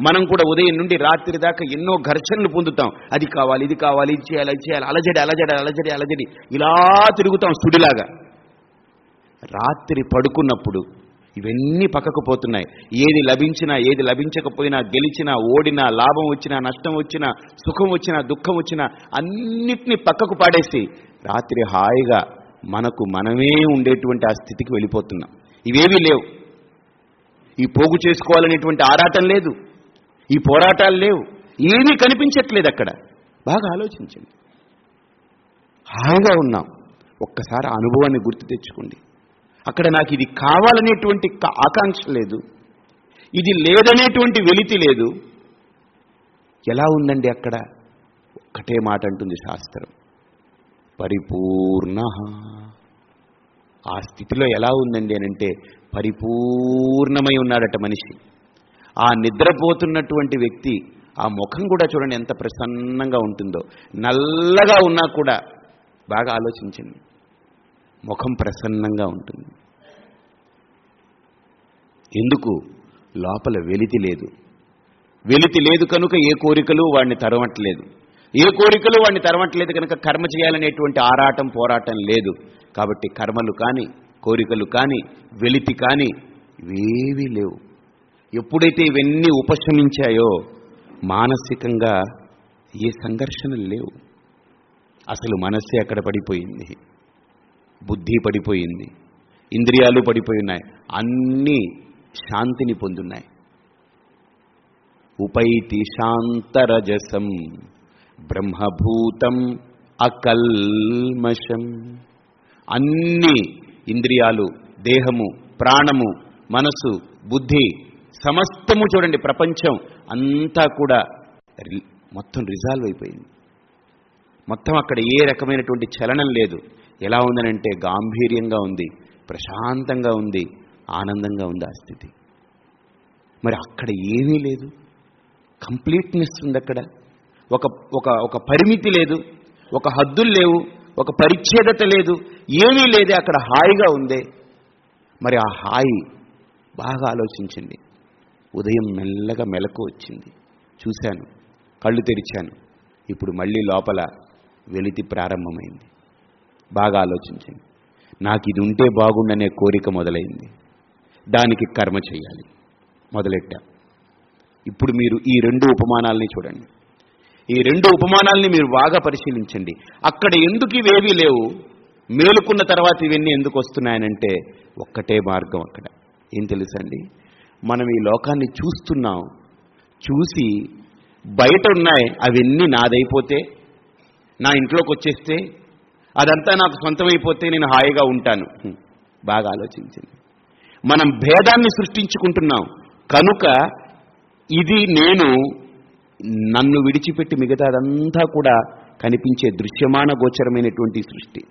మనం కూడా ఉదయం నుండి రాత్రి దాకా ఎన్నో ఘర్షణలు పొందుతాం. అది కావాలి ఇది కావాలి ఇది చేయాలి ఇది చేయాలి అలజడి అలజడి అలజడి అలజడి. ఇలా తిరుగుతాం సుడిలాగా. రాత్రి పడుకున్నప్పుడు ఇవన్నీ పక్కకు పోతున్నాయి. ఏది లభించినా ఏది లభించకపోయినా గెలిచినా ఓడినా లాభం వచ్చినా నష్టం వచ్చినా సుఖం వచ్చినా దుఃఖం వచ్చినా అన్నిటినీ పక్కకు పాడేసి రాత్రి హాయిగా మనకు మనమే ఉండేటువంటి ఆ స్థితికి వెళ్ళిపోతున్నాం. ఇవేవీ లేవు. ఈ పోగు చేసుకోవాలనేటువంటి ఆరాటం లేదు. ఈ పోరాటాలు లేవు. ఏమీ కనిపించట్లేదు అక్కడ. బాగా ఆలోచించండి. హాయిగా ఉన్నాం. ఒక్కసారి అనుభవాన్ని గుర్తు తెచ్చుకోండి. అక్కడ నాకు ఇది కావాలనేటువంటి ఆకాంక్ష లేదు. ఇది లేదనేటువంటి వెలితి లేదు. ఎలా ఉందండి అక్కడ? ఒక్కటే మాట అంటుంది శాస్త్రం. పరిపూర్ణ. ఆ స్థితిలో ఎలా ఉందండి అని అంటే పరిపూర్ణమై ఉన్నాడట మనిషి. ఆ నిద్రపోతున్నటువంటి వ్యక్తి ఆ ముఖం కూడా చూడండి ఎంత ప్రసన్నంగా ఉంటుందో. నల్లగా ఉన్నా కూడా బాగా ఆలోచించండి. ముఖం ప్రసన్నంగా ఉంటుంది. ఎందుకు? లోపల వెలితి లేదు. వెలితి లేదు కనుక ఏ కోరికలు వాడిని తరవట్లేదు ఏ కోరికలు వాడిని తరవట్లేదు కనుక కర్మ చేయాలనేటువంటి ఆరాటం పోరాటం లేదు. కాబట్టి కర్మలు కానీ కోరికలు కానీ వెలితి కానీ ఇవేవీ లేవు. ఎప్పుడైతే ఇవన్నీ ఉపశమించాయో మానసికంగా ఏ సంఘర్షణలు లేవు. అసలు మనస్సే అక్కడ పడిపోయింది. బుద్ధి పడిపోయింది. ఇంద్రియాలు పడిపోయి ఉన్నాయి అన్నీ శాంతిని పొందున్నాయి. ఉపైతి శాంతరజసం బ్రహ్మభూతం అకల్మషం. అన్నీ ఇంద్రియాలు దేహము ప్రాణము మనసు బుద్ధి సమస్తము చూడండి ప్రపంచం అంతా కూడా రి- మొత్తం రిజాల్వ్ అయిపోయింది. మొత్తం అక్కడ ఏ రకమైనటువంటి చలనం లేదు. ఎలా ఉందనంటే గాంభీర్యంగా ఉంది ప్రశాంతంగా ఉంది ఆనందంగా ఉంది ఆ స్థితి. మరి అక్కడ ఏమీ లేదు. కంప్లీట్నెస్ ఉంది అక్కడ. ఒక ఒక ఒక పరిమితి లేదు. ఒక హద్దులు లేవు. ఒక పరిచ్ఛేదత లేదు ఏమీ లేదే అక్కడ హాయిగా ఉందే. మరి ఆ హాయి బాగా ఆలోచించింది. ఉదయం మెల్లగా మెలకు వచ్చింది. చూశాను కళ్ళు తెరిచాను. ఇప్పుడు మళ్ళీ లోపల వెలితి ప్రారంభమైంది. బాగా ఆలోచించండి నాకు ఇది ఉంటే బాగుండనే కోరిక మొదలైంది. దానికి కర్మ చేయాలి. మొదలెట్టా. ఇప్పుడు మీరు ఈ రెండు ఉపమానాల్ని చూడండి. ఈ రెండు ఉపమానాల్ని మీరు బాగా పరిశీలించండి. అక్కడ ఎందుకు ఇవేవీ లేవు? మేలుకున్న తర్వాత ఇవన్నీ ఎందుకు వస్తున్నాయనంటే ఒక్కటే మార్గం అక్కడ. ఏం తెలుసండి? మనం ఈ లోకాన్ని చూస్తున్నాం. చూసి బయట ఉన్నాయి అవన్నీ నాదైపోతే నా ఇంట్లోకి వచ్చేస్తే అదంతా నాకు సొంతమైపోతే నేను హాయిగా ఉంటాను. బాగా ఆలోచించింది మనం భేదాన్ని సృష్టించుకుంటున్నాం. కనుక ఇది నేను నన్ను విడిచిపెట్టి మిగతాదంతా కూడా కనిపించే దృశ్యమాన గోచరమైనటువంటి సృష్టి.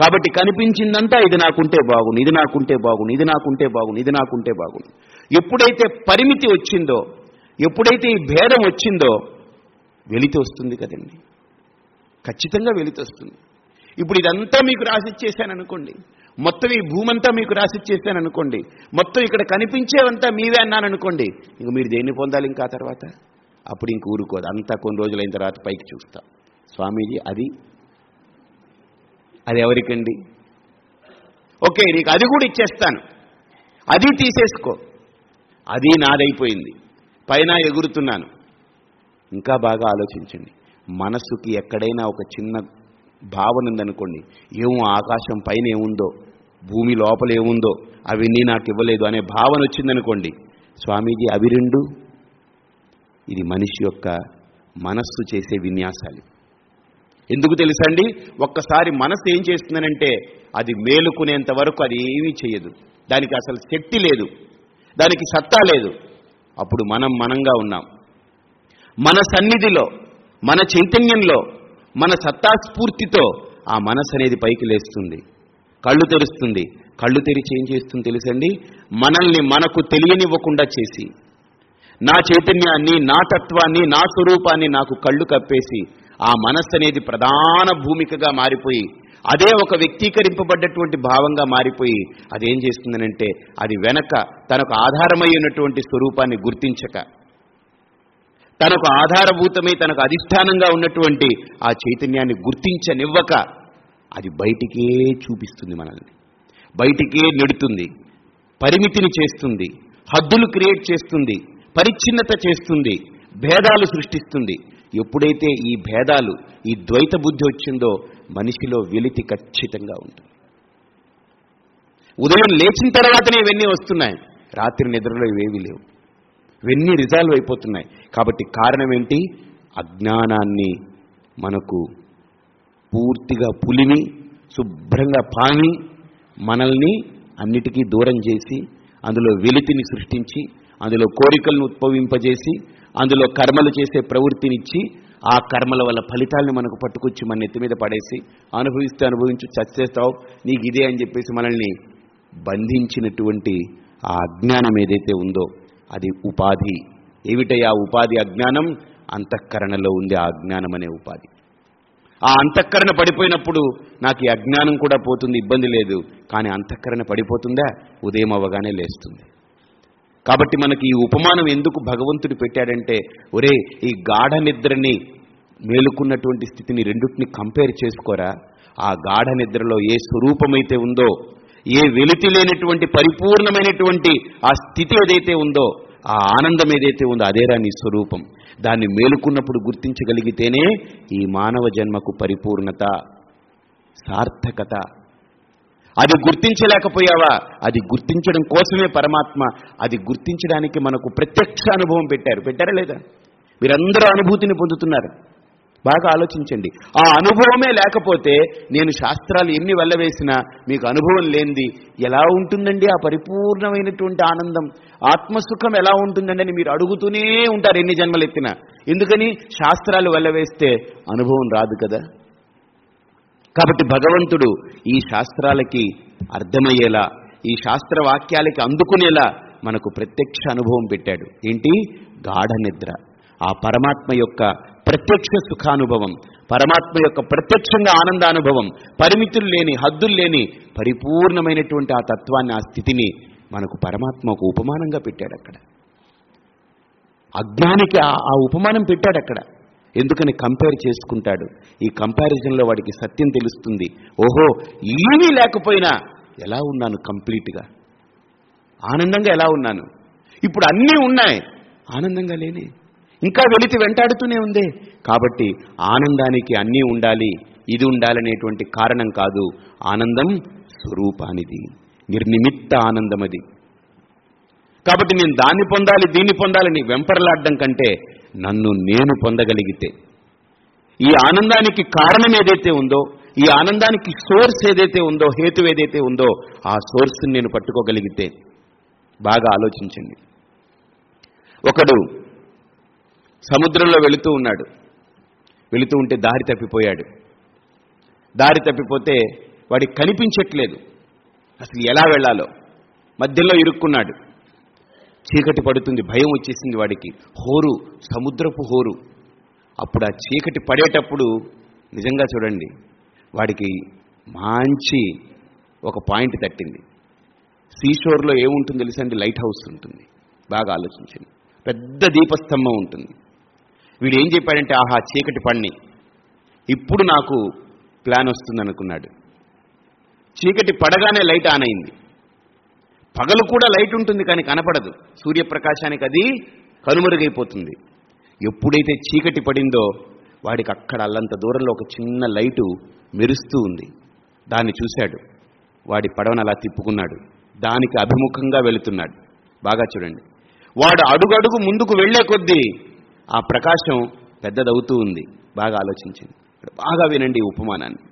కాబట్టి కనిపించిందంతా ఇది నాకుంటే బాగుంది ఇది నాకుంటే బాగుంది ఇది నాకుంటే బాగుంది ఇది నాకుంటే బాగుంది. ఎప్పుడైతే పరిమితి వచ్చిందో ఎప్పుడైతే ఈ భేదం వచ్చిందో వెలితి వస్తుంది కదండి. ఖచ్చితంగా వెలితి వస్తుంది. ఇప్పుడు ఇదంతా మీకు రాసిచ్చేసాను అనుకోండి మొత్తం ఈ భూమంతా మీకు రాసిచ్చేసాను అనుకోండి మొత్తం ఇక్కడ కనిపించేవంతా మీవే అన్నాను అనుకోండి ఇంక మీరు దేన్ని పొందాలి ఇంకా తర్వాత? అప్పుడు ఇంక ఊరుకోదు. అంతా కొన్ని రోజులైన తర్వాత పైకి చూస్తా. స్వామీజీ అది అది ఎవరికండి? ఓకే నీకు అది కూడా ఇచ్చేస్తాను. అది తీసేసుకో. అది నాదైపోయింది. పైన ఎగురుతున్నాను. ఇంకా బాగా ఆలోచించండి. మనస్సుకి ఎక్కడైనా ఒక చిన్న భావన ఉందనుకోండి ఏమో ఆకాశం పైన ఏముందో భూమి లోపల ఏముందో అవన్నీ నాకు ఇవ్వలేదు అనే భావన వచ్చిందనుకోండి స్వామీజీ అవి రెండు ఇది మనిషి యొక్క మనస్సు చేసే విన్యాసాలు. ఎందుకు తెలుసండి? ఒక్కసారి మనసు ఏం చేస్తుందనంటే అది మేలుకునేంత వరకు అది ఏమీ చేయదు దానికి అసలు శక్తి లేదు. దానికి సత్తా లేదు. అప్పుడు మనం మనంగా ఉన్నాం. మన సన్నిధిలో మన చైతన్యంలో మన సత్తాస్ఫూర్తితో ఆ మనసు అనేది పైకి లేస్తుంది. కళ్ళు తెరుస్తుంది. కళ్ళు తెరిచి ఏం చేస్తుంది తెలుసండి? మనల్ని మనకు తెలియనివ్వకుండా చేసి నా చైతన్యాన్ని నా తత్వాన్ని నా స్వరూపాన్ని నాకు కళ్ళు కప్పేసి ఆ మనస్సు అనేది ప్రధాన భూమికగా మారిపోయి అదే ఒక వ్యక్తీకరింపబడ్డటువంటి భావంగా మారిపోయి అదేం చేస్తుందనంటే అది వెనక తనకు ఆధారమై ఉన్నటువంటి స్వరూపాన్ని గుర్తించక తనకు ఆధారభూతమై తనకు అధిష్టానంగా ఉన్నటువంటి ఆ చైతన్యాన్ని గుర్తించనివ్వక అది బయటికే చూపిస్తుంది మనల్ని. బయటికే నెడుతుంది. పరిమితిని చేస్తుంది. హద్దులు క్రియేట్ చేస్తుంది. పరిచ్ఛిన్నత చేస్తుంది భేదాలు సృష్టిస్తుంది. ఎప్పుడైతే ఈ భేదాలు ఈ ద్వైత బుద్ధి వచ్చిందో మనిషిలో వెలితి ఖచ్చితంగా ఉంటుంది. ఉదయం లేచిన తర్వాతనే ఇవన్నీ వస్తున్నాయి. రాత్రి నిద్రలో ఇవేవి లేవు. ఇవన్నీ రిజాల్వ్ అయిపోతున్నాయి. కాబట్టి కారణం ఏంటి? అజ్ఞానాన్ని మనకు పూర్తిగా పులిమి శుభ్రంగా పాని మనల్ని అన్నిటికీ దూరం చేసి అందులో వెలితిని సృష్టించి అందులో కోరికలను ఉద్భవింపజేసి అందులో కర్మలు చేసే ప్రవృత్తినిచ్చి ఆ కర్మల వల్ల ఫలితాలను మనకు పట్టుకొచ్చి మన నెత్తి మీద పడేసి అనుభవిస్తే అనుభవించు చచ్చేస్తావు నీకు ఇదే అని చెప్పేసి మనల్ని బంధించినటువంటి ఆ అజ్ఞానం ఏదైతే ఉందో అది ఉపాధి. ఏమిటయ్యా ఉపాధి అజ్ఞానం? అంతఃకరణలో ఉంది ఆ అజ్ఞానం అనే ఉపాధి. ఆ అంతఃకరణ పడిపోయినప్పుడు నాకు ఈ అజ్ఞానం కూడా పోతుంది ఇబ్బంది లేదు. కానీ అంతఃకరణ పడిపోతుందా? ఉదయం అవ్వగానే లేస్తుంది. కాబట్టి మనకి ఈ ఉపమానం ఎందుకు భగవంతుడు పెట్టాడంటే ఒరే ఈ గాఢ నిద్రని మేలుకున్నటువంటి స్థితిని రెండింటిని కంపేర్ చేసుకోరా? ఆ గాఢ నిద్రలో ఏ స్వరూపమైతే ఉందో ఏ వెలితి లేనటువంటి పరిపూర్ణమైనటువంటి ఆ స్థితి ఏదైతే ఉందో ఆ ఆనందం ఏదైతే ఉందో అదేరా నీ స్వరూపం. దాన్ని మేలుకున్నప్పుడు గుర్తించగలిగితేనే ఈ మానవ జన్మకు పరిపూర్ణత సార్థకత అది గుర్తించలేకపోయావా? అది గుర్తించడం కోసమే పరమాత్మ. అది గుర్తించడానికి మనకు ప్రత్యక్ష అనుభవం పెట్టారు. పెట్టారా లేదా? మీరందరూ అనుభూతిని పొందుతున్నారు. బాగా ఆలోచించండి. ఆ అనుభవమే లేకపోతే నేను శాస్త్రాలు ఎన్ని వెళ్ళవేసినా మీకు అనుభవం లేనిది ఎలా ఉంటుందండి? ఆ పరిపూర్ణమైనటువంటి ఆనందం. ఆత్మసుఖం ఎలా ఉంటుందండి అని మీరు అడుగుతూనే ఉంటారు ఎన్ని జన్మలు ఎత్తినా ఎందుకని? శాస్త్రాలు వెళ్ళవేస్తే అనుభవం రాదు కదా? కాబట్టి భగవంతుడు ఈ శాస్త్రాలకి అర్థమయ్యేలా ఈ శాస్త్ర వాక్యాలకి అందుకునేలా మనకు ప్రత్యక్ష అనుభవం పెట్టాడు. ఏంటి? గాఢ నిద్ర ఆ పరమాత్మ యొక్క ప్రత్యక్ష సుఖానుభవం పరమాత్మ యొక్క ప్రత్యక్షంగా ఆనందానుభవం పరిమితులు లేని హద్దులు లేని పరిపూర్ణమైనటువంటి ఆ తత్వాన్ని ఆ స్థితిని మనకు పరమాత్మ ఒక ఉపమానంగా పెట్టాడు అక్కడ అజ్ఞానికి ఆ- ఆ ఉపమానం పెట్టాడు అక్కడ ఎందుకని కంపేర్ చేసుకుంటాడు? ఈ కంపారిజన్లో వాడికి సత్యం తెలుస్తుంది. ఓహో ఏమీ లేకపోయినా ఎలా ఉన్నాను కంప్లీట్గా ఆనందంగా ఎలా ఉన్నాను? ఇప్పుడు అన్నీ ఉన్నాయి. ఆనందంగా లేనే. ఇంకా వెలితి వెంటాడుతూనే ఉందే. కాబట్టి ఆనందానికి అన్నీ ఉండాలి ఇది ఉండాలనేటువంటి కారణం కాదు ఆనందం స్వరూపానిది. నిర్నిమిత్త ఆనందం అది కాబట్టి నేను దాన్ని పొందాలి దీన్ని పొందాలని వెంపర్లాడడం కంటే నన్ను నేను పొందగలిగితే. ఈ ఆనందానికి కారణం ఏదైతే ఉందో ఈ ఆనందానికి సోర్స్ ఏదైతే ఉందో హేతు ఏదైతే ఉందో ఆ సోర్స్ని నేను పట్టుకోగలిగితే బాగా ఆలోచించండి. ఒకడు సముద్రంలో వెళుతూ ఉన్నాడు. వెళుతూ ఉంటే దారి తప్పిపోయాడు. దారి తప్పిపోతే వాడికి కనిపించట్లేదు. అసలు ఎలా వెళ్ళాలో. మధ్యలో ఇరుక్కున్నాడు. చీకటి పడుతుంది భయం వచ్చేసింది వాడికి. హోరు సముద్రపు హోరు. అప్పుడు ఆ చీకటి పడేటప్పుడు నిజంగా చూడండి వాడికి మంచి ఒక పాయింట్ తట్టింది. సీషోర్లో ఏముంటుంది తెలుసండి లైట్ హౌస్ ఉంటుంది. బాగా ఆలోచించండి. పెద్ద దీపస్తంభం ఉంటుంది. వీడు ఏం చెప్పాడంటే ఆహా చీకటి పడిని. ఇప్పుడు నాకు ప్లాన్ వస్తుంది అనుకున్నాడు చీకటి పడగానే లైట్ ఆన్ అయింది. పగలు కూడా లైట్ ఉంటుంది కానీ కనపడదు. సూర్యప్రకాశానికి అది కనుమరుగైపోతుంది. ఎప్పుడైతే చీకటి పడిందో వాడికి అక్కడ అల్లంత దూరంలో ఒక చిన్న లైటు మెరుస్తూ ఉంది. దాన్ని చూశాడు. వాడి పడవను అలా తిప్పుకున్నాడు. దానికి అభిముఖంగా వెళుతున్నాడు. బాగా చూడండి. వాడు అడుగడుగు ముందుకు వెళ్ళే కొద్దీ ఆ ప్రకాశం పెద్దదవుతూ ఉంది. బాగా ఆలోచించింది. బాగా వినండి ఉపమానాన్ని.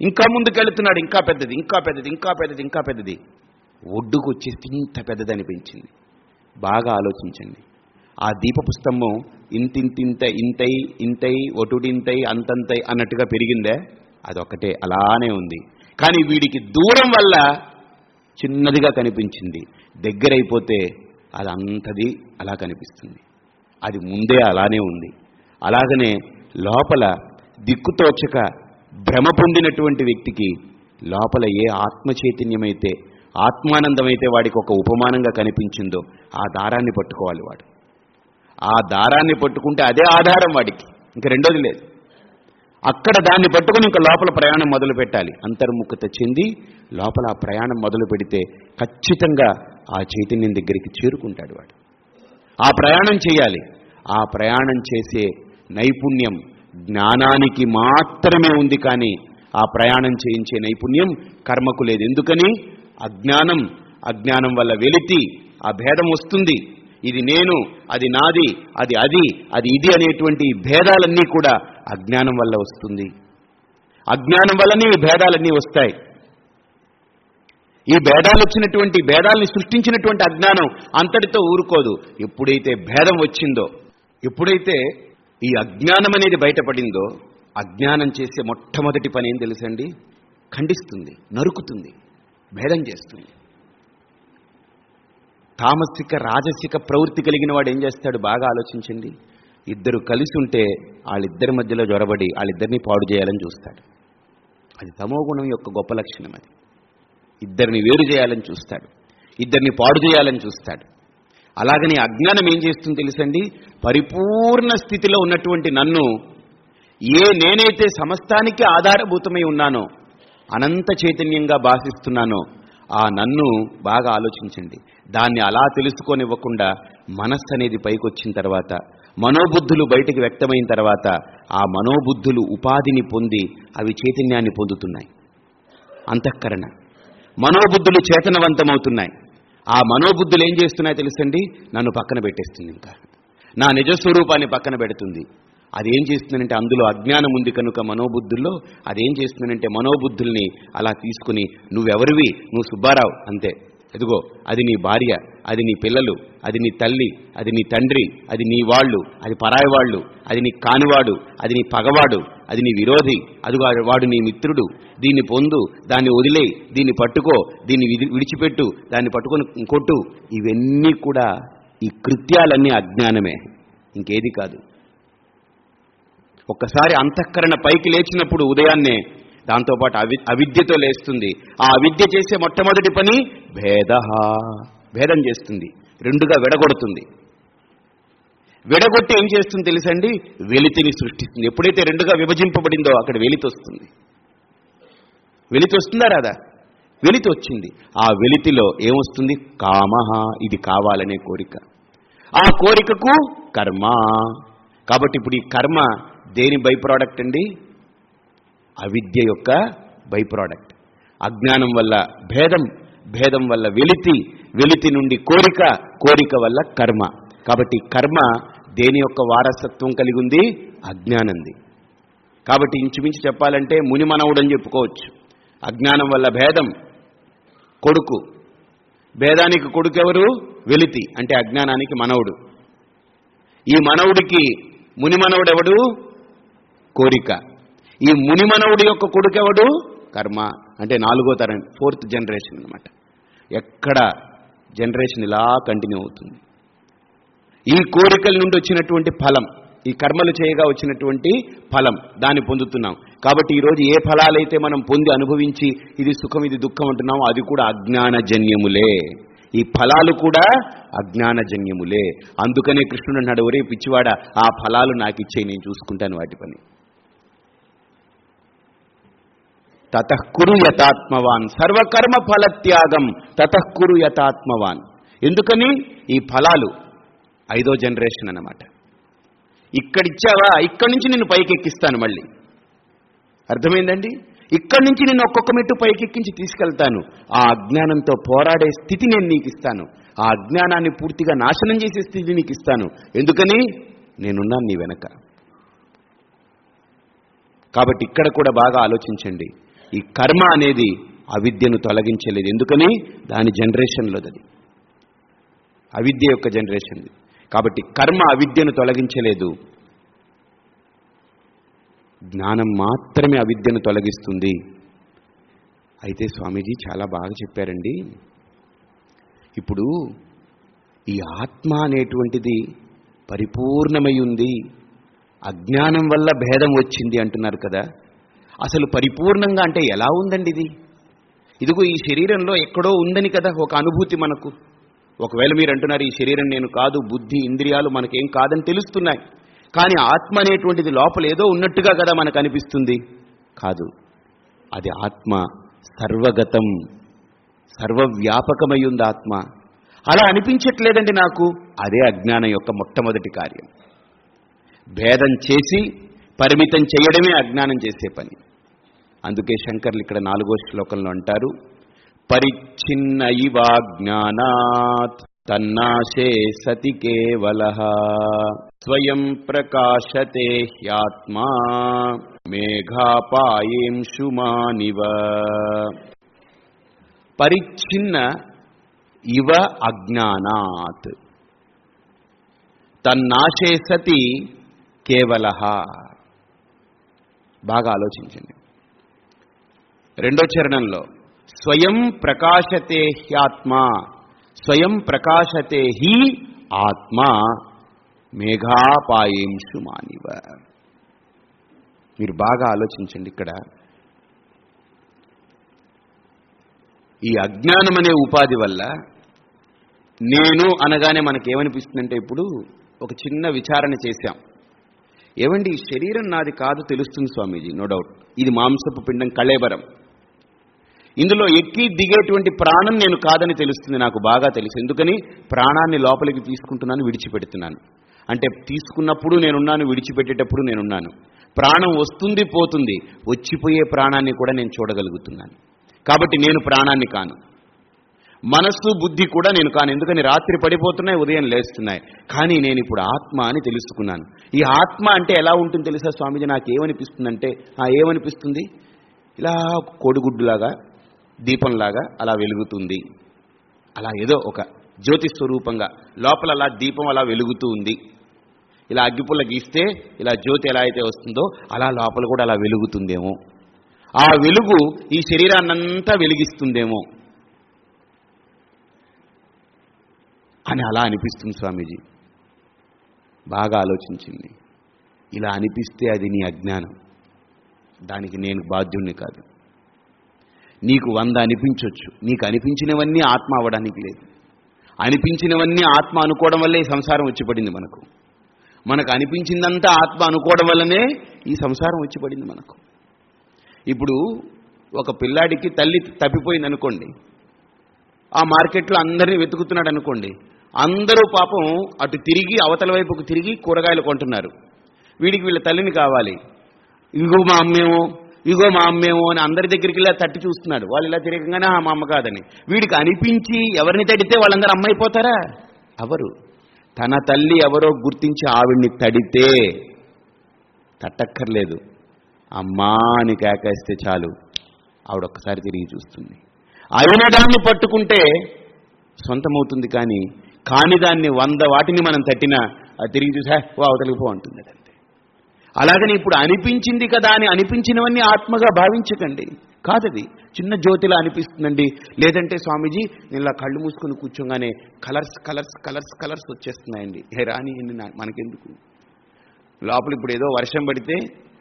ఇంకా ముందుకెళ్తున్నాడు. ఇంకా పెద్దది ఇంకా పెద్దది ఇంకా పెద్దది ఇంకా పెద్దది. ఒడ్డుకు వచ్చేసి ఇంత పెద్దది అనిపించింది బాగా ఆలోచించండి. ఆ దీపపు స్తంభం ఇంతింతింత ఇంతై ఇంతై ఒటుడింతై అంతంతై అన్నట్టుగా పెరిగిందే అదొక్కటే అలానే ఉంది. కానీ వీడికి దూరం వల్ల చిన్నదిగా కనిపించింది. దగ్గరైపోతే అది అంతది అలా కనిపిస్తుంది. అది ముందే అలానే ఉంది. అలాగనే లోపల దిక్కుతోచక భ్రమ పొందినటువంటి వ్యక్తికి లోపల ఏ ఆత్మ చైతన్యమైతే ఆత్మానందమైతే వాడికి ఒక ఉపమానంగా కనిపించిందో ఆ దారాన్ని పట్టుకోవాలి వాడు. ఆ దారాన్ని పట్టుకుంటే అదే ఆధారం వాడికి. ఇంక రెండోది లేదు. అక్కడ దాన్ని పట్టుకుని ఇంకా లోపల ప్రయాణం మొదలు పెట్టాలి. అంతర్ముఖత చెంది లోపల ఆ ప్రయాణం మొదలు పెడితే ఖచ్చితంగా ఆ చైతన్యం దగ్గరికి చేరుకుంటాడు వాడు. ఆ ప్రయాణం చేయాలి. ఆ ప్రయాణం చేసే నైపుణ్యం జ్ఞానానికి మాత్రమే ఉంది కానీ ఆ ప్రయాణం చేయించే నైపుణ్యం కర్మకు లేదు. ఎందుకని? అజ్ఞానం అజ్ఞానం వల్ల వెలితి ఆ భేదం వస్తుంది. ఇది నేను అది నాది అది అది అది ఇది అనేటువంటి భేదాలన్నీ కూడా అజ్ఞానం వల్ల వస్తుంది. అజ్ఞానం వల్లనే ఈ భేదాలన్నీ వస్తాయి. ఈ భేదాలు వచ్చినటువంటి భేదాల్ని సృష్టించినటువంటి అజ్ఞానం అంతటితో ఊరుకోదు. ఎప్పుడైతే భేదం వచ్చిందో ఎప్పుడైతే ఈ అజ్ఞానం అనేది బయటపడిందో అజ్ఞానం చేసే మొట్టమొదటి పని ఏం తెలుసండి? ఖండిస్తుంది నరుకుతుంది. భేదం చేస్తుంది. తామసిక రాజసిక ప్రవృత్తి కలిగిన వాడు ఏం చేస్తాడు? బాగా ఆలోచించండి. ఇద్దరు కలిసి ఉంటే వాళ్ళిద్దరి మధ్యలో జొరబడి వాళ్ళిద్దరిని పాడు చేయాలని చూస్తాడు. అది తమోగుణం యొక్క గొప్ప లక్షణం అది. ఇద్దరిని వేరు చేయాలని చూస్తాడు. ఇద్దరిని పాడు చేయాలని చూస్తాడు. అలాగని అజ్ఞానం ఏం చేస్తుంది తెలుసండి? పరిపూర్ణ స్థితిలో ఉన్నటువంటి నన్ను ఏ నేనైతే సమస్తానికి ఆధారభూతమై ఉన్నానో అనంత చైతన్యంగా భాషిస్తున్నానో ఆ నన్ను బాగా ఆలోచించండి. దాన్ని అలా తెలుసుకోనివ్వకుండా మనస్సు అనేది పైకి వచ్చిన తర్వాత మనోబుద్ధులు బయటికి వ్యక్తమైన తర్వాత ఆ మనోబుద్ధులు ఉపాధిని పొంది అవి చైతన్యాన్ని పొందుతున్నాయి. అంతఃకరణ. మనోబుద్ధులు చేతనవంతమవుతున్నాయి. ఆ మనోబుద్ధులు ఏం చేస్తున్నాయో తెలుసండి? నన్ను పక్కన పెట్టేస్తుంది ఇంకా. నా నిజస్వరూపాన్ని పక్కన పెడుతుంది. అదేం చేస్తుందంటే అందులో అజ్ఞానం ఉంది కనుక మనోబుద్ధుల్లో అదేం చేస్తుందంటే మనోబుద్ధుల్ని అలా తీసుకుని నువ్వెవరివి? నువ్వు సుబ్బారావు అంతే. ఎదుగో అది నీ భార్య అది నీ పిల్లలు అది నీ తల్లి అది నీ తండ్రి అది నీ వాళ్ళు అది పరాయి వాళ్ళు అది నీ కానివాడు అది నీ పగవాడు అది నీ విరోధి అదిగో వాడు నీ మిత్రుడు. దీన్ని పొందు దాన్ని వదిలే దీన్ని పట్టుకో దీన్ని విడి- విడిచిపెట్టు దాన్ని పట్టుకొని కొట్టు. ఇవన్నీ కూడా ఈ కృత్యాలన్నీ అజ్ఞానమే. ఇంకేది కాదు. ఒక్కసారి అంతఃకరణ పైకి లేచినప్పుడు ఉదయాన్నే దాంతోపాటు అవి అవిద్యతో లేస్తుంది. ఆ అవిద్య చేసే మొట్టమొదటి పని భేద. భేదం చేస్తుంది. రెండుగా విడగొడుతుంది. విడగొట్టి ఏం చేస్తుంది తెలుసండి? వెలితిని సృష్టిస్తుంది. ఎప్పుడైతే రెండుగా విభజింపబడిందో అక్కడ వెలితి వస్తుంది. వెలితి వస్తుందా రాదా? వెలితి వచ్చింది. ఆ వెలితిలో ఏమొస్తుంది? కామహ ఇది కావాలనే కోరిక. ఆ కోరికకు కర్మ. కాబట్టి ఇప్పుడు ఈ కర్మ దేని బై ప్రోడక్ట్ అండి? అవిద్య యొక్క బై ప్రోడక్ట్ అజ్ఞానం వల్ల భేదం భేదం వల్ల వెలితి వెలితి నుండి కోరిక కోరిక వల్ల కర్మ. కాబట్టి కర్మ దేని యొక్క వారసత్వం కలిగి ఉంది అజ్ఞానంది. కాబట్టి ఇంచుమించు చెప్పాలంటే ముని మనవుడని చెప్పుకోవచ్చు. అజ్ఞానం వల్ల భేదం కొడుకు. భేదానికి కొడుకు ఎవరు వెలితి అంటే అజ్ఞానానికి మనవుడు. ఈ మనవుడికి ముని మనవుడెవడు కోరిక. ఈ మునిమనవుడి యొక్క కొడుకెవడు? కర్మ. అంటే నాలుగో తరం ఫోర్త్ జనరేషన్ అన్నమాట. ఎక్కడ జనరేషన్ ఇలా కంటిన్యూ అవుతుంది. ఈ కోరికల నుండి వచ్చినటువంటి ఫలం ఈ కర్మలు చేయగా వచ్చినటువంటి ఫలం దాన్ని పొందుతున్నాం. కాబట్టి ఈరోజు ఏ ఫలాలైతే మనం పొంది అనుభవించి ఇది సుఖం ఇది దుఃఖం అంటున్నామో అది కూడా అజ్ఞానజన్యములే. ఈ ఫలాలు కూడా అజ్ఞానజన్యములే. అందుకనే కృష్ణుడు అన్నాడు ఒరే పిచ్చివాడ ఆ ఫలాలు నాకు ఇచ్చే నేను చూసుకుంటాను వాటి పని. తతఃకురు యథాత్మవాన్ సర్వకర్మ ఫలత్యాగం తతఃకురు యథాత్మవాన్ ఎందుకని? ఈ ఫలాలు ఐదో జనరేషన్ అన్నమాట. ఇక్కడిచ్చావా? ఇక్కడి నుంచి నేను పైకెక్కిస్తాను మళ్ళీ. అర్థమైందండి? ఇక్కడి నుంచి నేను ఒక్కొక్క మెట్టు పైకెక్కించి తీసుకెళ్తాను. ఆ అజ్ఞానంతో పోరాడే స్థితి నేను నీకు ఇస్తాను ఆ అజ్ఞానాన్ని పూర్తిగా నాశనం చేసే స్థితి నీకు ఇస్తాను ఎందుకని? నేనున్నాను నీ వెనక. కాబట్టి ఇక్కడ కూడా బాగా ఆలోచించండి. ఈ కర్మ అనేది అవిద్యను తొలగించలేదు. ఎందుకని? దాని జనరేషన్లోది అవిద్య యొక్క జనరేషన్ కాబట్టి కర్మ అవిద్యను తొలగించలేదు. జ్ఞానం మాత్రమే అవిద్యను తొలగిస్తుంది. అయితే స్వామీజీ చాలా బాగా చెప్పారండి. ఇప్పుడు ఈ ఆత్మ అనేటువంటిది పరిపూర్ణమై ఉంది. అజ్ఞానం వల్ల భేదం వచ్చింది అంటున్నారు కదా. అసలు పరిపూర్ణంగా అంటే ఎలా ఉందండి ఇది? ఇదిగో ఈ శరీరంలో ఎక్కడో ఉందని కదా ఒక అనుభూతి మనకు. ఒకవేళ మీరు అంటున్నారు ఈ శరీరం నేను కాదు బుద్ధి ఇంద్రియాలు మనకేం కాదని తెలుస్తున్నాయి. కానీ ఆత్మ అనేటువంటిది లోపల ఏదో ఉన్నట్టుగా కదా మనకు అనిపిస్తుంది. కాదు అది ఆత్మ సర్వగతం సర్వవ్యాపకమై ఉంది ఆత్మ. అలా అనిపించట్లేదండి నాకు. అదే అజ్ఞానం యొక్క మొట్టమొదటి కార్యం. భేదం చేసి పరిమితం చేయడమే అజ్ఞానం చేసే పని. అందుకే శంకర్లు ఇక్కడ నాలుగో శ్లోకంలో అంటారు పరిచ్ఛిన్న ఇవాజ్ఞానాత్ తన్నాశే సతి కేవల స్వయం ప్రకాశతే హ్యాత్మా మేఘాపాయేంశుమానివ పరిచ్ఛిన్న ఇవ అజ్ఞానాత్ తన్నాశే సతి కేవల. బాగా ఆలోచించండి. రెండో చరణంలో స్వయం ప్రకాశతే హ్యాత్మ స్వయం ప్రకాశతే హి ఆత్మ మేఘాపాయేంషు మానివ. మీరు బాగా ఆలోచించండి ఇక్కడ. ఈ అజ్ఞానం అనే ఉపాధి వల్ల నేను అనగానే మనకేమనిపిస్తుందంటే ఇప్పుడు ఒక చిన్న విచారణ చేశాం. ఏమండి ఈ శరీరం నాది కాదు తెలుస్తుంది స్వామీజీ నో డౌట్. ఇది మాంసపు పిండం కళేబరం. ఇందులో ఎక్కి దిగేటువంటి ప్రాణం నేను కాదని తెలుస్తుంది నాకు బాగా తెలుసు. ఎందుకని? ప్రాణాన్ని లోపలికి తీసుకుంటున్నాను విడిచిపెడుతున్నాను. అంటే తీసుకున్నప్పుడు నేనున్నాను విడిచిపెట్టేటప్పుడు నేనున్నాను. ప్రాణం వస్తుంది పోతుంది. వచ్చిపోయే ప్రాణాన్ని కూడా నేను చూడగలుగుతున్నాను. కాబట్టి నేను ప్రాణాన్ని కాను. మనస్సు బుద్ధి కూడా నేను కాను. ఎందుకని? రాత్రి పడిపోతున్నాయి ఉదయం లేస్తున్నాయి. కానీ నేను ఇప్పుడు ఆత్మ అని తెలుసుకున్నాను. ఈ ఆత్మ అంటే ఎలా ఉంటుంది తెలుసా స్వామీజీ? నాకు ఏమనిపిస్తుందంటే ఆ ఏమనిపిస్తుంది? ఇలా కోడిగుడ్డులాగా దీపంలాగా అలా వెలుగుతుంది. అలా ఏదో ఒక జ్యోతి స్వరూపంగా లోపల అలా దీపం అలా వెలుగుతూ ఉంది. ఇలా అగ్గిపుల్ల గీస్తే ఇలా జ్యోతి ఎలా అయితే వస్తుందో అలా లోపల కూడా అలా వెలుగుతుందేమో. ఆ వెలుగు ఈ శరీరాన్నంతా వెలిగిస్తుందేమో. అని అలా అనిపిస్తుంది స్వామీజీ. బాగా ఆలోచించింది. ఇలా అనిపిస్తే అది నీ అజ్ఞానం. దానికి నేను బాధ్యుణ్ణి కాదు. నీకు వంద అనిపించవచ్చు నీకు అనిపించినవన్నీ ఆత్మ అవ్వడానికి లేదు. అనిపించినవన్నీ ఆత్మ అనుకోవడం వల్లే ఈ సంసారం వచ్చి పడింది మనకు. మనకు అనిపించిందంతా ఆత్మ అనుకోవడం వల్లనే ఈ సంసారం వచ్చి పడింది మనకు. ఇప్పుడు ఒక పిల్లాడికి తల్లి తప్పిపోయింది అనుకోండి ఆ మార్కెట్లో అందరినీ వెతుకుతున్నాడు అనుకోండి అందరూ పాపం అటు తిరిగి అవతల వైపుకు తిరిగి కూరగాయలు కొంటున్నారు. వీడికి వీళ్ళ తల్లిని కావాలి. ఇంకో మా అమ్మేమో ఇగో మా అమ్మేమో అని అందరి దగ్గరికి ఇలా తట్టి చూస్తున్నాడు. వాళ్ళు ఇలా తిరగగానే మా అమ్మ కాదని. వీడికి అనిపించి ఎవరిని తడితే వాళ్ళందరూ అమ్మ అయిపోతారా? అవరు తన తల్లి ఎవరో గుర్తించి ఆవిడ్ని తడితే తట్టక్కర్లేదు. అమ్మా అని కేకేస్తే చాలు. ఆవిడ ఒక్కసారి తిరిగి చూస్తుంది. అయిన దాన్ని పట్టుకుంటే సొంతమవుతుంది కానీ కాని దాన్ని వంద వాటిని మనం తట్టినా అది తిరిగి చూసా ఓ అవతలికి పో అంటుంది అలాగని ఇప్పుడు అనిపించింది కదా అని అనిపించినవన్నీ ఆత్మగా భావించకండి. కాదది. చిన్న జ్యోతిలా అనిపిస్తుందండి. లేదంటే స్వామీజీ నేను ఇలా కళ్ళు మూసుకొని కూర్చోగానే కలర్స్ కలర్స్ కలర్స్ కలర్స్ వచ్చేస్తున్నాయండి. హే రాని మనకెందుకు? లోపల ఇప్పుడు ఏదో వర్షం పడితే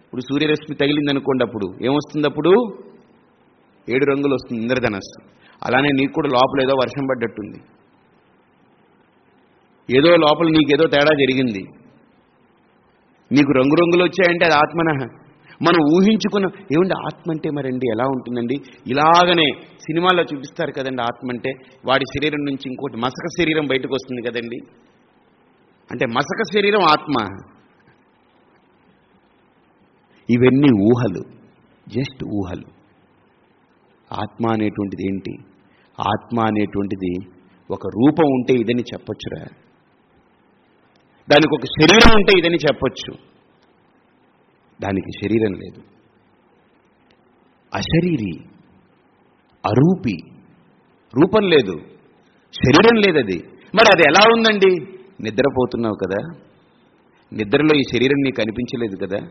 ఇప్పుడు సూర్యరశ్మి తగిలింది అనుకోండి అప్పుడు. ఏమొస్తుంది అప్పుడు ఏడు రంగులు వస్తుంది ఇంద్రధనస్సు. అలానే నీకు కూడా లోపల ఏదో వర్షం పడ్డట్టుంది. ఏదో లోపల నీకేదో తేడా జరిగింది. నీకు రంగురంగులు వచ్చాయంటే అది ఆత్మన మనం ఊహించుకున్న ఏమండి ఆత్మ అంటే మరండి ఎలా ఉంటుందండి? ఇలాగనే సినిమాల్లో చూపిస్తారు కదండి ఆత్మ అంటే. వాడి శరీరం నుంచి ఇంకోటి మసక శరీరం బయటకు వస్తుంది కదండి. అంటే మసక శరీరం ఆత్మ. ఇవన్నీ ఊహలు జస్ట్ ఊహలు. ఆత్మ అనేటువంటిది ఏంటి? ఆత్మ అనేటువంటిది ఒక రూపం ఉంటే ఇదని చెప్పొచ్చురా. దానికి ఒక శరీరం ఉంటే ఇదని చెప్పొచ్చు. దానికి శరీరం లేదు. అశరీరి అరూపి రూపం లేదు. శరీరం లేదది. మరి అది ఎలా ఉందండి? నిద్రపోతున్నావు కదా? నిద్రలో ఈ శరీరం నీకు కనిపించలేదు కదా?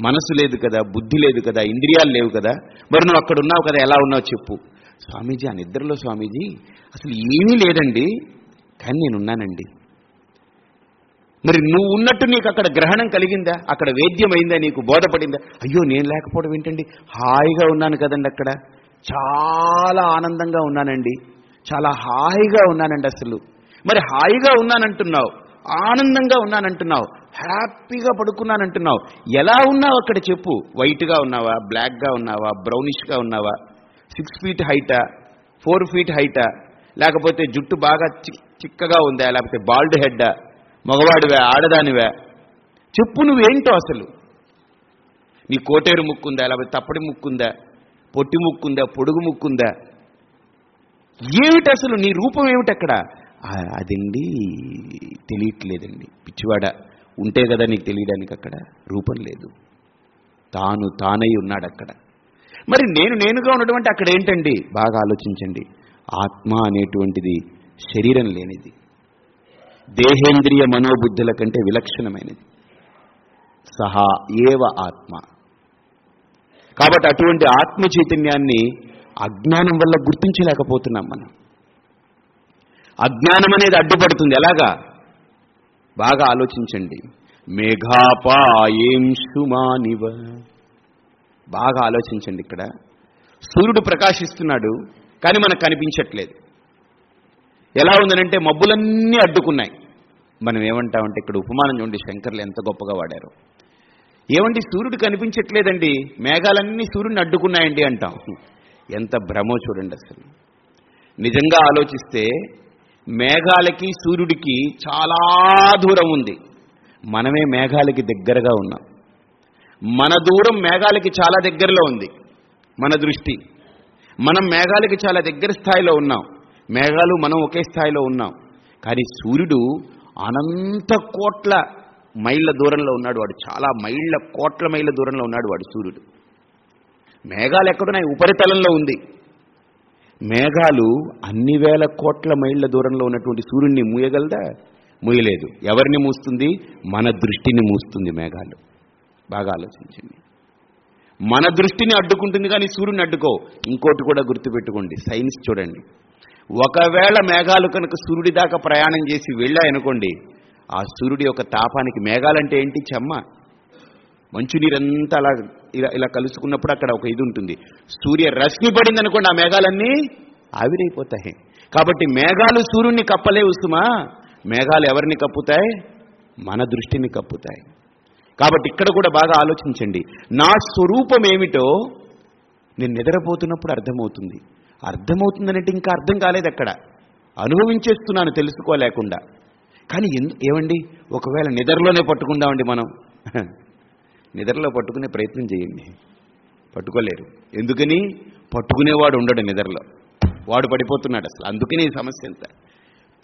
మనసు లేదు కదా? బుద్ధి లేదు కదా? ఇంద్రియాలు లేవు కదా? మరి నువ్వు అక్కడ ఉన్నావు కదా? ఎలా ఉన్నావు చెప్పు. స్వామీజీ ఆ నిద్రలో స్వామీజీ అసలు ఏమీ లేదండి. కానీ నేనున్నానండి. మరి నువ్వు ఉన్నట్టు నీకు అక్కడ గ్రహణం కలిగిందా? అక్కడ వేద్యమైందా? నీకు బోధపడిందా? అయ్యో నేను లేకపోవడం ఏంటండి? హాయిగా ఉన్నాను కదండి అక్కడ. చాలా ఆనందంగా ఉన్నానండి. చాలా హాయిగా ఉన్నానండి అసలు. మరి హాయిగా ఉన్నానంటున్నావు ఆనందంగా ఉన్నానంటున్నావు హ్యాపీగా పడుకున్నానంటున్నావు. ఎలా ఉన్నావు అక్కడ చెప్పు. వైట్గా ఉన్నావా? బ్లాక్గా ఉన్నావా? బ్రౌనిష్గా ఉన్నావా? సిక్స్ ఫీట్ హైటా ఫోర్ ఫీట్ హైటా లేకపోతే జుట్టు బాగా చి- చిక్కగా ఉందా? లేకపోతే బాల్డ్ హెడ్డా మగవాడివే ఆడదానివా. చెప్పు నువ్వేంటో అసలు? నీ కోటేరు ముక్కుందా లేకపోతే తప్పడి ముక్కుందా పొట్టి ముక్కుందా పొడుగు ముక్కుందా? ఏమిటి అసలు నీ రూపం ఏమిటక్కడ? అదండి తెలియట్లేదండి. పిచ్చివాడ ఉంటే కదా నీకు తెలియడానికి అక్కడ రూపం లేదు. తాను తానై ఉన్నాడు అక్కడ మరి నేను నేనుగా ఉన్నటువంటి అంటే అక్కడ ఏంటండి? బాగా ఆలోచించండి. ఆత్మ అనేటువంటిది శరీరం లేనిది. దేహేంద్రియ మనోబుద్ధుల కంటే విలక్షణమైనది. సహా ఏవ ఆత్మ. కాబట్టి అటువంటి ఆత్మ చైతన్యాన్ని అజ్ఞానం వల్ల గుర్తించలేకపోతున్నాం మనం. అజ్ఞానం అనేది అడ్డుపడుతుంది. ఎలాగా? బాగా ఆలోచించండి. మేఘాపాయేంశుమానివ బాగా ఆలోచించండి ఇక్కడ. సూర్యుడు ప్రకాశిస్తున్నాడు కానీ మనకు కనిపించట్లేదు. ఎలా ఉందనంటే మబ్బులన్నీ అడ్డుకున్నాయి. మనం ఏమంటామంటే ఇక్కడ ఉపమానం చూడండి శంకర్లు ఎంత గొప్పగా వాడారు. ఏమండి సూర్యుడు కనిపించట్లేదండి మేఘాలన్నీ సూర్యుడిని అడ్డుకున్నాయండి అంటాం. ఎంత భ్రమో చూడండి అసలు. నిజంగా ఆలోచిస్తే మేఘాలకి సూర్యుడికి చాలా దూరం ఉంది. మనమే మేఘాలకి దగ్గరగా ఉన్నాం. మన దూరం మేఘాలకి చాలా దగ్గరలో ఉంది. మన దృష్టి. మనం మేఘాలకి చాలా దగ్గర స్థాయిలో ఉన్నాం. మేఘాలు మనం ఒకే స్థాయిలో ఉన్నాం. కానీ సూర్యుడు అనంత కోట్ల మైళ్ళ దూరంలో ఉన్నాడు. వాడు చాలా మైళ్ళ కోట్ల మైళ్ళ దూరంలో ఉన్నాడు వాడు సూర్యుడు. మేఘాలు ఎక్కడున్నాయి? ఉపరితలంలో ఉంది. మేఘాలు అన్ని వేల కోట్ల మైళ్ళ దూరంలో ఉన్నటువంటి సూర్యుడిని మూయగలదా? మూయలేదు. ఎవరిని మూస్తుంది? మన దృష్టిని మూస్తుంది మేఘాలు. బాగా ఆలోచించండి. మన దృష్టిని అడ్డుకుంటుంది కానీ సూర్యుని అడ్డుకో. ఇంకోటి కూడా గుర్తుపెట్టుకోండి. సైన్స్ చూడండి. ఒకవేళ మేఘాలు కనుక సూర్యుడి దాకా ప్రయాణం చేసి వెళ్ళాయనుకోండి ఆ సూర్యుడి యొక్క తాపానికి మేఘాలంటే ఏంటి చెమ్మ? మంచునీరంతా అలా ఇలా ఇలా కలుసుకున్నప్పుడు అక్కడ ఒక ఇది ఉంటుంది. సూర్య రశ్మి పడింది అనుకోండి ఆ మేఘాలన్నీ ఆవిరైపోతాయి. కాబట్టి మేఘాలు సూర్యుడిని కప్పలేవు సుమా. మేఘాలు ఎవరిని కప్పుతాయి? మన దృష్టిని కప్పుతాయి. కాబట్టి ఇక్కడ కూడా బాగా ఆలోచించండి. నా స్వరూపం ఏమిటో నేను నిద్రపోతున్నప్పుడు అర్థమవుతుంది. అర్థమవుతుందనంటే ఇంకా అర్థం కాలేదు అక్కడ. అనుభవించేస్తున్నాను తెలుసుకోలేకుండా. కానీ ఎందు ఏమండి? ఒకవేళ నిద్రలోనే పట్టుకుందామండి మనం. [LAUGHS] నిద్రలో పట్టుకునే ప్రయత్నం చేయండి. పట్టుకోలేరు. ఎందుకని? పట్టుకునేవాడు ఉండడు నిద్రలో. వాడు పడిపోతున్నాడు అసలు. అందుకని ఈ సమస్య ఎంత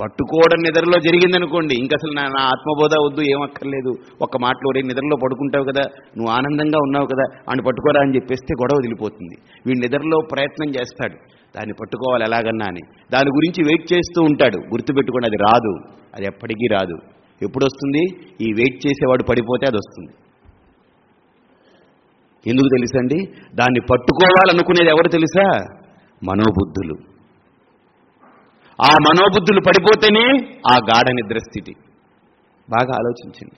పట్టుకోవడం నిద్రలో జరిగిందనుకోండి ఇంక అసలు నా నా ఆత్మబోధ వద్దు ఏమక్కర్లేదు. ఒక మాటలో రే నిద్రలో పడుకుంటావు కదా నువ్వు ఆనందంగా ఉన్నావు కదా అని పట్టుకోరా అని చెప్పేస్తే గొడవ వదిలిపోతుంది. వీడు నిద్రలో ప్రయత్నం చేస్తాడు. దాన్ని పట్టుకోవాలి ఎలాగన్నా అని. దాని గురించి వెయిట్ చేస్తూ ఉంటాడు. గుర్తుపెట్టుకోండి అది రాదు. అది ఎప్పటికీ రాదు. ఎప్పుడు వస్తుంది ఈ వెయిట్ చేసేవాడు పడిపోతే అది వస్తుంది. ఎందుకు తెలుసండి? దాన్ని పట్టుకోవాలనుకునేది ఎవరు తెలుసా? మనోబుద్ధులు. ఆ మనోబుద్ధులు పడిపోతేనే ఆ గాఢ నిద్ర స్థితి బాగా ఆలోచించింది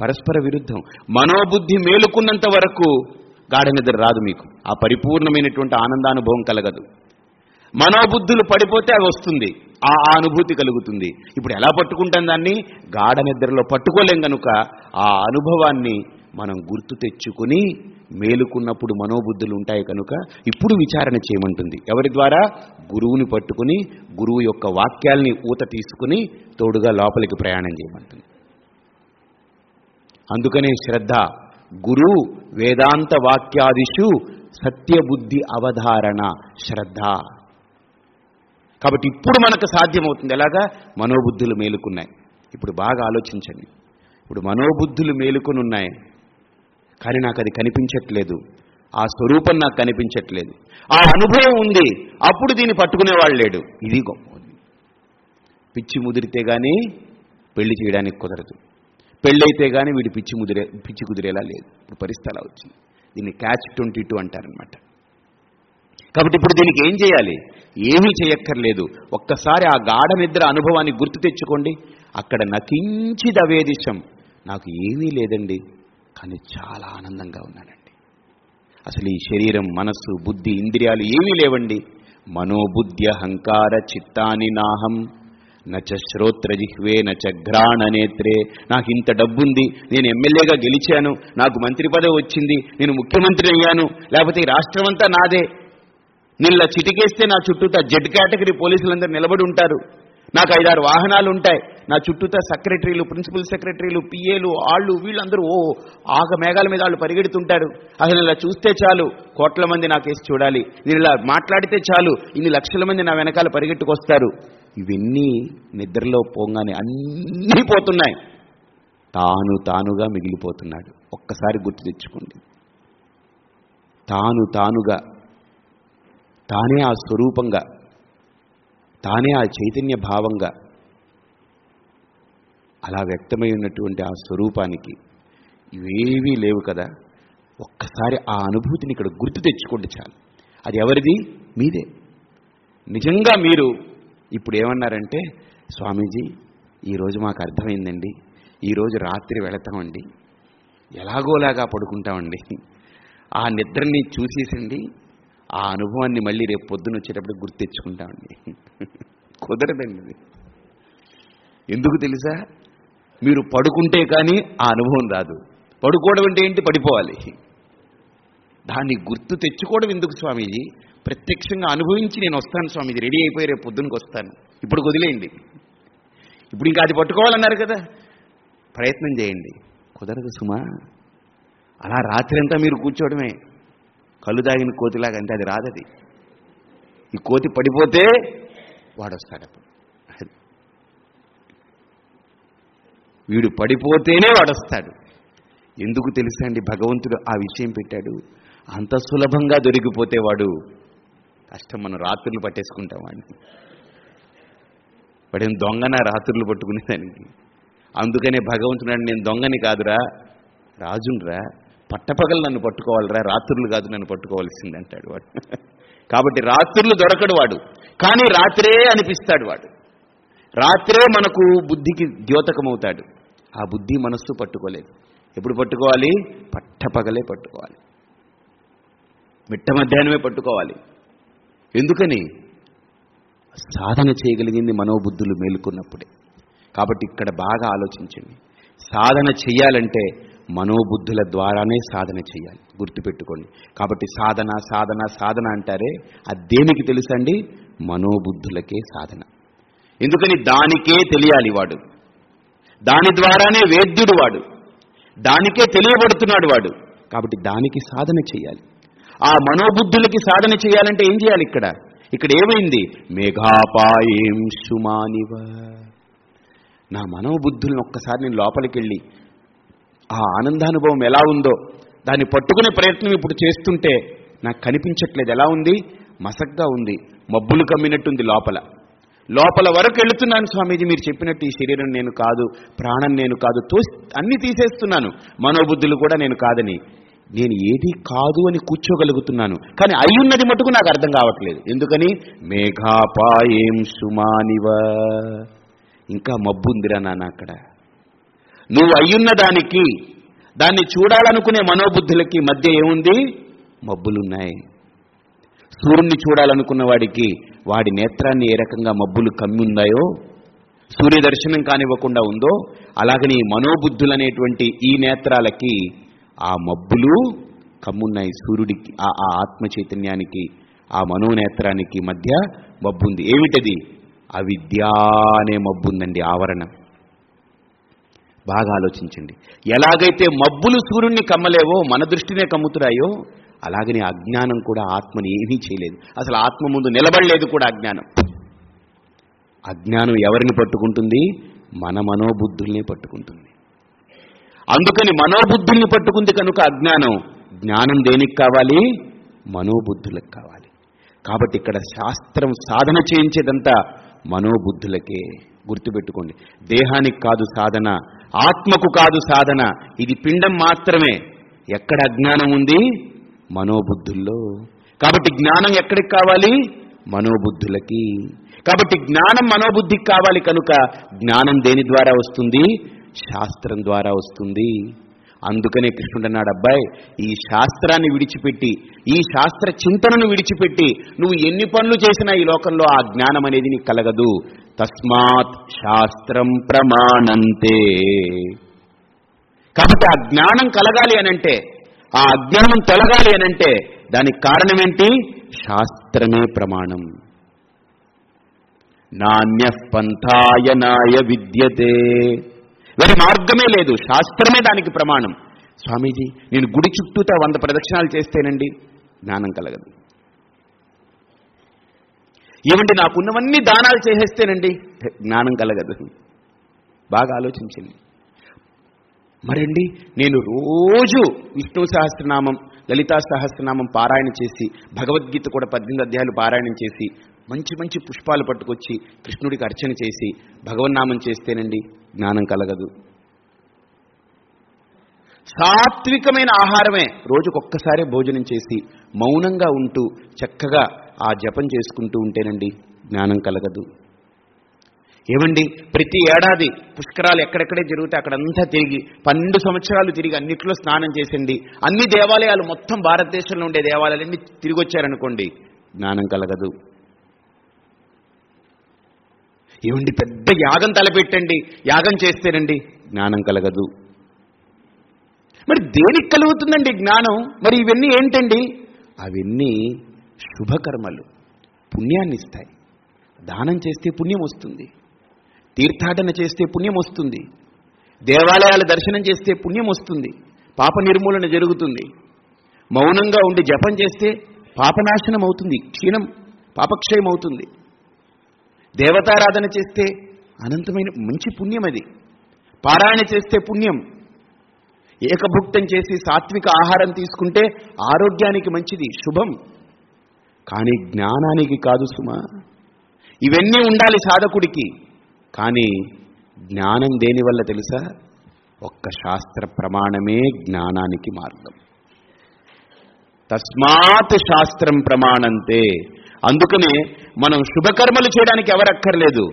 పరస్పర విరుద్ధం. మనోబుద్ధి మేలుకున్నంత వరకు గాఢ నిద్ర రాదు మీకు. ఆ పరిపూర్ణమైనటువంటి ఆనందానుభవం కలగదు. మనోబుద్ధులు పడిపోతే అది వస్తుంది. ఆ ఆ అనుభూతి కలుగుతుంది. ఇప్పుడు ఎలా పట్టుకుంటాం దాన్ని? గాఢ నిద్రలో పట్టుకోలేం కనుక ఆ అనుభవాన్ని మనం గుర్తు తెచ్చుకుని మేలుకున్నప్పుడు మనోబుద్ధులు ఉంటాయి కనుక ఇప్పుడు విచారణ చేయమంటుంది. ఎవరి ద్వారా? గురువుని పట్టుకుని గురువు యొక్క వాక్యాల్ని ఊత తీసుకుని తోడుగా లోపలికి ప్రయాణం చేయమంటుంది. అందుకనే శ్రద్ధ గురు వేదాంత వాక్యాదిషు సత్యబుద్ధి అవధారణ శ్రద్ధ. కాబట్టి ఇప్పుడు మనకు సాధ్యమవుతుంది ఎలాగా? మనోబుద్ధులు మేలుకున్నాయి. ఇప్పుడు బాగా ఆలోచించండి. ఇప్పుడు మనోబుద్ధులు మేలుకుని ఉన్నాయి కానీ నాకు అది కనిపించట్లేదు. ఆ స్వరూపం నాకు కనిపించట్లేదు. ఆ అనుభవం ఉంది. అప్పుడు దీన్ని పట్టుకునేవాడు లేడు. ఇది గొప్ప పిచ్చి ముదిరితే కానీ పెళ్ళి చేయడానికి కుదరదు. పెళ్ళైతే కానీ వీడు పిచ్చి ముదిరే పిచ్చి కుదిరేలా లేదు. ఇప్పుడు పరిస్థితి అలా వచ్చింది. దీన్ని క్యాచ్ ట్వంటీ టూ అంటారనమాట కాబట్టి ఇప్పుడు దీనికి ఏం చేయాలి? ఏమీ చేయక్కర్లేదు. ఒక్కసారి ఆ గాఢ నిద్ర అనుభవాన్ని గుర్తు తెచ్చుకోండి. అక్కడ నకించిదవేదిశం నాకు ఏమీ లేదండి. కానీ చాలా ఆనందంగా ఉన్నాడండి అసలు ఈ శరీరం మనస్సు బుద్ధి ఇంద్రియాలు ఏమీ లేవండి. మనోబుద్ధి అహంకార చిత్తాని నాహం. నచ శ్రోత్ర జిహ్వే నచ ఘ్రాణ నేత్రే. నాకు ఇంత డబ్బుంది నేను ఎమ్మెల్యేగా గెలిచాను నాకు మంత్రి పదవి వచ్చింది నేను ముఖ్యమంత్రి అయ్యాను లేకపోతే ఈ రాష్ట్రం అంతా నాదే. నిన్న చిటికేస్తే నా చుట్టూతా జెడ్ కేటగిరీ పోలీసులందరూ నిలబడి ఉంటారు. నాకు ఐదారు వాహనాలు ఉంటాయి నా చుట్టూతా సెక్రటరీలు ప్రిన్సిపల్ సెక్రటరీలు పిఏలు వాళ్ళు వీళ్ళందరూ ఓ ఆగ మేఘాల మీద వాళ్ళు పరిగెడుతుంటారు. అసలు ఇలా చూస్తే చాలు కోట్ల మంది నాకేసి చూడాలి. నేను ఇలా మాట్లాడితే చాలు ఇన్ని లక్షల మంది నా వెనకాల పరిగెట్టుకొస్తారు. ఇవన్నీ నిద్రలో పోగానే అన్నీ పోతున్నాయి. తాను తానుగా మిగిలిపోతున్నాడు. ఒక్కసారి గుర్తు తెచ్చుకోండి. తాను తానుగా తానే ఆ స్వరూపంగా తానే ఆ చైతన్య భావంగా అలా వ్యక్తమై ఉన్నటువంటి ఆ స్వరూపానికి ఇవేవీ లేవు కదా. ఒక్కసారి ఆ అనుభూతిని ఇక్కడ గుర్తు తెచ్చుకోండి చాలు. అది ఎవరిది? మీదే. నిజంగా మీరు ఇప్పుడు ఏమన్నారంటే స్వామీజీ ఈరోజు మాకు అర్థమైందండి. ఈరోజు రాత్రి వెళతామండి. ఎలాగోలాగా పడుకుంటామండి. ఆ నిద్రని చూసేసండి. ఆ అనుభవాన్ని మళ్ళీ రేపు పొద్దున వచ్చేటప్పుడు గుర్తు తెచ్చుకుంటామండి. [LAUGHS] కుదరదండి ఎందుకు తెలుసా? మీరు పడుకుంటే కానీ ఆ అనుభవం రాదు. పడుకోవడం అంటే ఏంటి? పడిపోవాలి. దాన్ని గుర్తు తెచ్చుకోవడం ఎందుకు స్వామీజీ? ప్రత్యక్షంగా అనుభవించి నేను వస్తాను స్వామీజీ. రెడీ అయిపోయి రేపు పొద్దునకి వస్తాను. ఇప్పుడు వదిలేయండి ఇప్పుడు ఇంకా అది పట్టుకోవాలన్నారు కదా. ప్రయత్నం చేయండి. కుదరదు సుమా. అలా రాత్రి అంతా మీరు కూర్చోవడమే. కళ్ళు తాగిన కోతిలాగా అంటే అది రాదది. ఈ కోతి పడిపోతే వాడు వస్తాడు అప్పుడు అది. వీడు పడిపోతేనే వాడు వస్తాడు ఎందుకు తెలుసా అండి? భగవంతుడు ఆ విషయం పెట్టాడు. అంత సులభంగా దొరికిపోతే వాడు కష్టం మనం రాత్రులు పట్టేసుకుంటాం వాడిని. వాడేం దొంగన రాత్రులు పట్టుకునేదానికి అందుకనే భగవంతుడు నేను దొంగని కాదురా రాజునరా పట్టపగలు నన్ను పట్టుకోవాలిరా రాత్రులు కాదు నన్ను పట్టుకోవాల్సింది అంటాడు వాడు. [LAUGHS] కాబట్టి రాత్రులు దొరకడు వాడు కానీ రాత్రే అనిపిస్తాడు వాడు. రాత్రే మనకు బుద్ధికి ద్యోతకమవుతాడు. ఆ బుద్ధి మనస్సు పట్టుకోలేదు. ఎప్పుడు పట్టుకోవాలి? పట్టపగలే పట్టుకోవాలి. మిట్ట మధ్యాహ్నమే పట్టుకోవాలి. ఎందుకని? సాధన చేయగలిగింది మనోబుద్ధులు మేలుకున్నప్పుడే. కాబట్టి ఇక్కడ బాగా ఆలోచించండి. సాధన చెయ్యాలంటే మనోబుద్ధుల ద్వారానే సాధన చేయాలి గుర్తుపెట్టుకోండి. కాబట్టి సాధన సాధన సాధన అంటారే అది దేనికి తెలుసండి? మనోబుద్ధులకే సాధన. ఎందుకని? దానికే తెలియాలి వాడు. దాని ద్వారానే వేద్యుడు వాడు. దానికే తెలియబడుతున్నాడు వాడు. కాబట్టి దానికి సాధన చేయాలి. ఆ మనోబుద్ధులకి సాధన చేయాలంటే ఏం చేయాలి ఇక్కడ? ఇక్కడ ఏమైంది? మేఘాపాయేం సుమానివ. నా మనోబుద్ధులను ఒక్కసారి నేను లోపలికి వెళ్ళి ఆ ఆనందానుభవం ఎలా ఉందో దాన్ని పట్టుకునే ప్రయత్నం ఇప్పుడు చేస్తుంటే నాకు కనిపించట్లేదు. ఎలా ఉంది? మసగ్గా ఉంది. మబ్బులు కమ్మినట్టుంది లోపల. లోపల వరకు వెళుతున్నాను స్వామీజీ మీరు చెప్పినట్టు ఈ శరీరం నేను కాదు ప్రాణం నేను కాదు తో అన్ని తీసేస్తున్నాను. మనోబుద్ధులు కూడా నేను కాదని. నేను ఏది కాదు అని కూర్చోగలుగుతున్నాను. కానీ అయ్యున్నది మటుకు నాకు అర్థం కావట్లేదు. ఎందుకని? మేఘాపాయేం సుమానివ. ఇంకా మబ్బు ఉందిరా నాన్న అక్కడ. నువ్వు అయ్యున్న దానికి దాన్ని చూడాలనుకునే మనోబుద్ధులకి మధ్య ఏముంది? మబ్బులున్నాయి. సూర్యుడిని చూడాలనుకున్న వాడికి వాడి నేత్రాన్ని ఏ రకంగా మబ్బులు కమ్మి ఉన్నాయో సూర్య దర్శనం కానివ్వకుండా ఉందో అలాగని ఈ మనోబుద్ధులనేటువంటి ఈ నేత్రాలకి ఆ మబ్బులు కమ్మున్నాయి సూర్యుడికి ఆ ఆ ఆత్మ చైతన్యానికి ఆ మనోనేత్రానికి మధ్య మబ్బు ఉంది ఏమిటది? అవిద్య అనే మబ్బు ఉందండి ఆవరణం. బాగా ఆలోచించండి. ఎలాగైతే మబ్బులు సూర్యుడిని కమ్మలేవో మన దృష్టినే కమ్ముతున్నాయో అలాగని అజ్ఞానం కూడా ఆత్మని ఏమీ చేయలేదు. అసలు ఆత్మ ముందు నిలబడలేదు కూడా అజ్ఞానం. అజ్ఞానం ఎవరిని పట్టుకుంటుంది? మన మనోబుద్ధుల్ని పట్టుకుంటుంది. అందుకని మనోబుద్ధుల్ని పట్టుకుంది కనుక అజ్ఞానం. జ్ఞానం దేనికి కావాలి? మనోబుద్ధులకు కావాలి. కాబట్టి ఇక్కడ శాస్త్రం సాధన చేయించేదంతా మనోబుద్ధులకే గుర్తుపెట్టుకోండి. దేహానికి కాదు సాధన ఆత్మకు కాదు సాధన. ఇది పిండం మాత్రమే. ఎక్కడ అజ్ఞానం ఉంది? మనోబుద్ధుల్లో. కాబట్టి జ్ఞానం ఎక్కడికి కావాలి? మనోబుద్ధులకి. కాబట్టి జ్ఞానం మనోబుద్ధికి కావాలి కనుక జ్ఞానం దేని ద్వారా వస్తుంది? శాస్త్రం ద్వారా వస్తుంది. అందుకనే కృష్ణుడు అన్నాడు అబ్బాయి ఈ శాస్త్రాన్ని విడిచిపెట్టి ఈ శాస్త్ర చింతనను విడిచిపెట్టి నువ్వు ఎన్ని పనులు చేసినా ఈ లోకంలో ఆ జ్ఞానం అనేది నీకు కలగదు. తస్మాత్ శాస్త్రం ప్రమాణంతే. కాబట్టి ఆ జ్ఞానం కలగాలి అనంటే ఆ అజ్ఞానం తొలగాలి అనంటే దానికి కారణం ఏంటి శాస్త్రమే ప్రమాణం. నాణ్య పంథాయనాయ విద్యతే. వేరే మార్గమే లేదు శాస్త్రమే దానికి ప్రమాణం. స్వామీజీ నేను గుడి చుట్టూతా వంద ప్రదక్షిణాలు చేస్తేనండి జ్ఞానం కలగదు. ఏమంటే నాకున్నవన్నీ దానాలు చేసేస్తేనండి జ్ఞానం కలగదు. బాగా ఆలోచించండి. మరండి నేను రోజు విష్ణు సహస్రనామం లలితా సహస్రనామం పారాయణ చేసి భగవద్గీత కూడా పద్దెనిమిది అధ్యాయులు పారాయణం చేసి మంచి మంచి పుష్పాలు పట్టుకొచ్చి కృష్ణుడికి అర్చన చేసి భగవన్నామం చేస్తేనండి జ్ఞానం కలగదు. సాత్వికమైన ఆహారమే రోజుకొక్కసారే భోజనం చేసి మౌనంగా ఉంటూ చక్కగా ఆ జపం చేసుకుంటూ ఉంటేనండి జ్ఞానం కలగదు. ఏమండి? ప్రతి ఏడాది పుష్కరాలు ఎక్కడెక్కడే జరిగితే అక్కడంతా తిరిగి పన్నెండు సంవత్సరాలు తిరిగి అన్నిట్లో స్నానం చేసింది. అన్ని దేవాలయాలు మొత్తం భారతదేశంలో ఉండే దేవాలయాలన్నీ తిరిగి వచ్చారనుకోండి జ్ఞానం కలగదు. ఏమండి? పెద్ద యాగం తలపెట్టండి. యాగం చేస్తేనండి జ్ఞానం కలగదు. మరి దేనికి కలుగుతుందండి జ్ఞానం? మరి ఇవన్నీ ఏంటండి? అవన్నీ శుభకర్మలు. పుణ్యాన్ని ఇస్తాయి దానం చేస్తే పుణ్యం వస్తుంది. తీర్థాటన చేస్తే పుణ్యం వస్తుంది. దేవాలయాల దర్శనం చేస్తే పుణ్యం వస్తుంది. పాప నిర్మూలన జరుగుతుంది. మౌనంగా ఉండి జపం చేస్తే పాపనాశనం అవుతుంది. క్షీణం పాపక్షయం అవుతుంది. దేవతారాధన చేస్తే అనంతమైన మంచి పుణ్యం అది. పారాయణ చేస్తే పుణ్యం. ఏకభుక్తం చేసి సాత్విక ఆహారం తీసుకుంటే ఆరోగ్యానికి మంచిది శుభం. కానీ జ్ఞానానికి కాదు సుమా. ఇవన్నీ ఉండాలి సాధకుడికి. కానీ జ్ఞానం దేనివల్ల తెలుసా? ఒక్క శాస్త్ర ప్రమాణమే జ్ఞానానికి మార్గం. తస్మాత్ శాస్త్రం ప్రమాణంతే. అందుకనే మనం శుభకర్మలు చేయడానికి ఎవరక్కర్లేదు.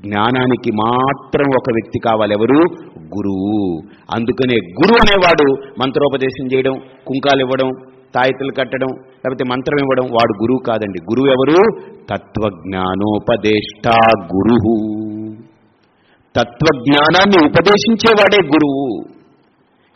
జ్ఞానానికి మాత్రం ఒక వ్యక్తి కావాలి ఎవరు గురువు. అందుకనే గురువు అనేవాడు మంత్రోపదేశం చేయడం కుంకాలు ఇవ్వడం తాయితలు కట్టడం లేకపోతే మంత్రం ఇవ్వడం వాడు గురువు కాదండి. గురువు ఎవరు? తత్వజ్ఞానోపదేష్ట గురువు. తత్వజ్ఞానాన్ని ఉపదేశించేవాడే గురువు.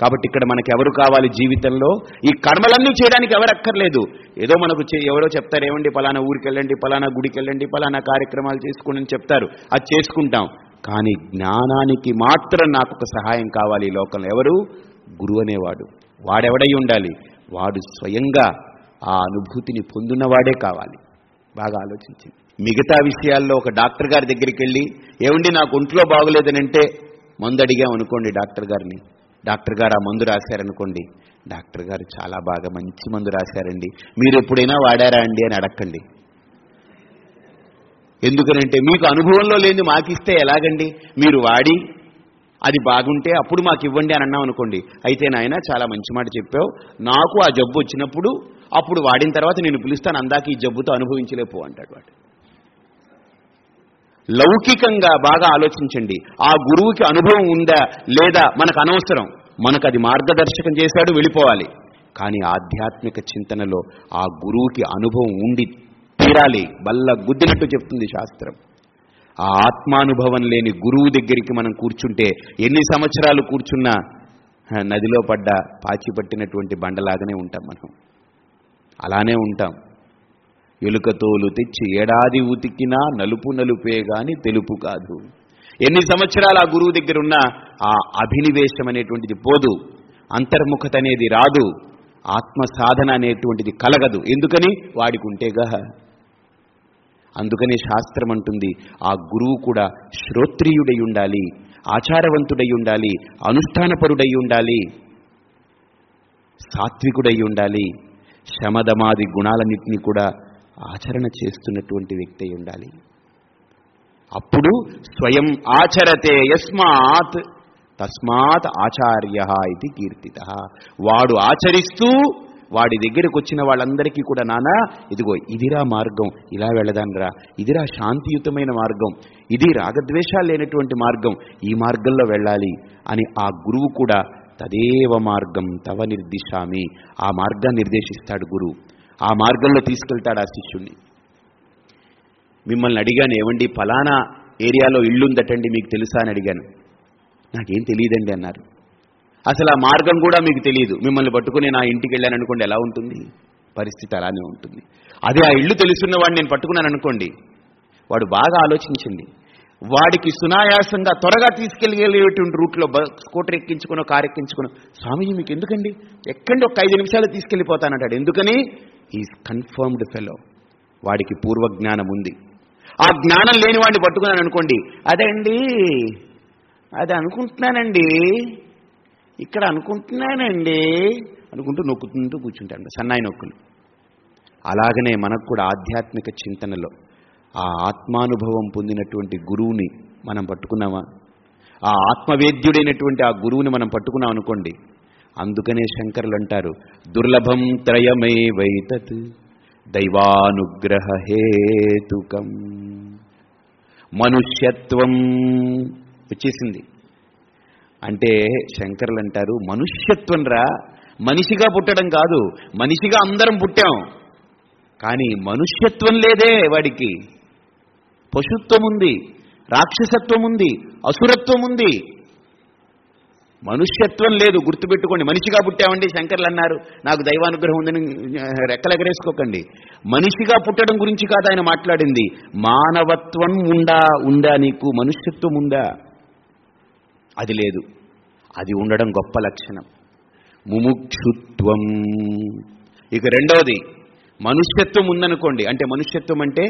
కాబట్టి ఇక్కడ మనకి ఎవరు కావాలి జీవితంలో? ఈ కర్మలన్నీ చేయడానికి ఎవరు అక్కర్లేదు ఏదో మనకు ఎవరో చెప్తారు ఏమండి పలానా ఊరికి వెళ్ళండి పలానా గుడికి వెళ్ళండి పలానా కార్యక్రమాలు చేసుకోండి అని చెప్తారు. అది చేసుకుంటాం. కానీ జ్ఞానానికి మాత్రం నాకు ఒక సహాయం కావాలి ఈ లోకంలో. ఎవరు? గురువు అనేవాడు. వాడెవడై ఉండాలి? వాడు స్వయంగా ఆ అనుభూతిని పొందినవాడే కావాలి. బాగా ఆలోచించింది మిగతా విషయాల్లో ఒక డాక్టర్ గారి దగ్గరికి వెళ్ళి ఏమండి నాకు ఒంట్లో బాగోలేదని అంటే మందు అడిగాం అనుకోండి డాక్టర్ గారిని. డాక్టర్ గారు ఆ మందు రాశారనుకోండి. డాక్టర్ గారు చాలా బాగా మంచి మందు రాశారండి. మీరు ఎప్పుడైనా వాడారా అండి? అని అడగండి ఎందుకనంటే మీకు అనుభవంలో లేని మాకిస్తే ఎలాగండి? మీరు వాడి అది బాగుంటే అప్పుడు మాకు ఇవ్వండి అని అన్నాం అనుకోండి. అయితే నాయన చాలా మంచి మాట చెప్పావు. నాకు ఆ జబ్బు వచ్చినప్పుడు అప్పుడు వాడిన తర్వాత నేను పిలుస్తాను. అందాక ఈ జబ్బుతో అనుభవించలేపు అంటాడు వాడు. లౌకికంగా బాగా ఆలోచించండి. ఆ గురువుకి అనుభవం ఉందా లేదా మనకు అనవసరం. మనకు అది మార్గదర్శకం చేశాడు వెళ్ళిపోవాలి. కానీ ఆధ్యాత్మిక చింతనలో ఆ గురువుకి అనుభవం ఉండి తీరాలి. బల్ల గుద్దినట్టు చెప్తుంది శాస్త్రం. ఆ ఆత్మానుభవం లేని గురువు దగ్గరికి మనం కూర్చుంటే ఎన్ని సంవత్సరాలు కూర్చున్నా నదిలో పడ్డ పాచి పట్టినటువంటి బండలాగానే ఉంటాం మనం. అలానే ఉంటాం. ఎలుకతోలు తెచ్చి ఏడాది ఉతికినా నలుపు నలుపే గాని తెలుపు కాదు. ఎన్ని సంవత్సరాలు ఆ గురువు దగ్గర ఉన్నా ఆ అభినివేశం అనేటువంటిది పోదు. అంతర్ముఖత అనేది రాదు. ఆత్మ సాధన అనేటువంటిది కలగదు. ఎందుకని? వాడికి ఉంటేగా అందుకనే శాస్త్రం అంటుంది ఆ గురువు కూడా శ్రోత్రియుడై ఉండాలి ఆచారవంతుడై ఉండాలి అనుష్ఠానపరుడై ఉండాలి సాత్వికుడై ఉండాలి. శమదమాది గుణాలన్నింటినీ కూడా ఆచరణ చేస్తున్నటువంటి వ్యక్తి అయి ఉండాలి. అప్పుడు స్వయం ఆచరతే యస్మాత్ తస్మాత్ ఆచార్య ఇది కీర్తిత. వాడు ఆచరిస్తూ వాడి దగ్గరకు వచ్చిన వాళ్ళందరికీ కూడా నానా ఇదిగో ఇదిరా మార్గం ఇలా వెళ్ళదాన్రా ఇదిరా శాంతియుతమైన మార్గం ఇది రాగద్వేషాలు లేనటువంటి మార్గం ఈ మార్గంలో వెళ్ళాలి అని ఆ గురువు కూడా తదేవ మార్గం తవ నిర్దిశామి. ఆ మార్గాన్ని నిర్దేశిస్తాడు గురువు. ఆ మార్గంలో తీసుకెళ్తాడు ఆ శిష్యుణ్ణి. మిమ్మల్ని అడిగాను ఏమండి ఫలానా ఏరియాలో ఇల్లుందటండి మీకు తెలుసా? అని అడిగాను. నాకేం తెలియదండి అన్నారు. అసలు ఆ మార్గం కూడా మీకు తెలియదు. మిమ్మల్ని పట్టుకుని నా ఇంటికి వెళ్ళాను అనుకోండి ఎలా ఉంటుంది? పరిస్థితి అలానే ఉంటుంది. అదే ఆ ఇల్లు తెలుసున్నవాడిని నేను పట్టుకున్నాను అనుకోండి. వాడు బాగా ఆలోచించింది. వాడికి సునాయాసంగా త్వరగా తీసుకెళ్ళేటువంటి రూట్లో స్కూటర్ ఎక్కించుకునో కారు ఎక్కించుకునో స్వామీజీ మీకు ఎందుకండి ఎక్కండి ఒక ఐదు నిమిషాలు తీసుకెళ్ళిపోతానంటాడు. ఎందుకని? ఈజ్ కన్ఫర్మ్డ్ ఫెలో వాడికి పూర్వ జ్ఞానం ఉంది ఆ జ్ఞానం లేని వాడిని పట్టుకున్నాను అనుకోండి అదే అండి అది అనుకుంటున్నానండి. ఇక్కడ అనుకుంటున్నానండి అనుకుంటూ నొక్కుతుంటూ కూర్చుంటాడు సన్నాయి నొక్కులు. అలాగనే మనకు కూడా ఆధ్యాత్మిక చింతనలో ఆ ఆత్మానుభవం పొందినటువంటి గురువుని మనం పట్టుకున్నామా? ఆ ఆత్మవేద్యుడైనటువంటి ఆ గురువుని మనం పట్టుకున్నాం అనుకోండి అందుకనే శంకరులు అంటారు దుర్లభం త్రయమే వైతత్ దైవానుగ్రహ హేతుకం మనుష్యత్వం వచ్చేసింది. అంటే శంకరులు అంటారు మనుష్యత్వం రా మనిషిగా పుట్టడం కాదు మనిషిగా అందరం పుట్టాం. కానీ మనుష్యత్వం లేదే వాడికి. పశుత్వం ఉంది రాక్షసత్వం ఉంది అసురత్వం ఉంది మనుష్యత్వం లేదు గుర్తుపెట్టుకోండి. మనిషిగా పుట్టామండి శంకర్లు అన్నారు. నాకు దైవానుగ్రహం ఉందని రెక్కలెగరేసుకోకండి. మనిషిగా పుట్టడం గురించి కాదు ఆయన మాట్లాడింది. మానవత్వం ఉందా ఉందా నీకు? మనుష్యత్వం ఉందా? అది లేదు. అది ఉండడం గొప్ప లక్షణం. ముముక్షుత్వం. ఇక రెండవది మనుష్యత్వం ఉందనుకోండి. అంటే మనుష్యత్వం అంటే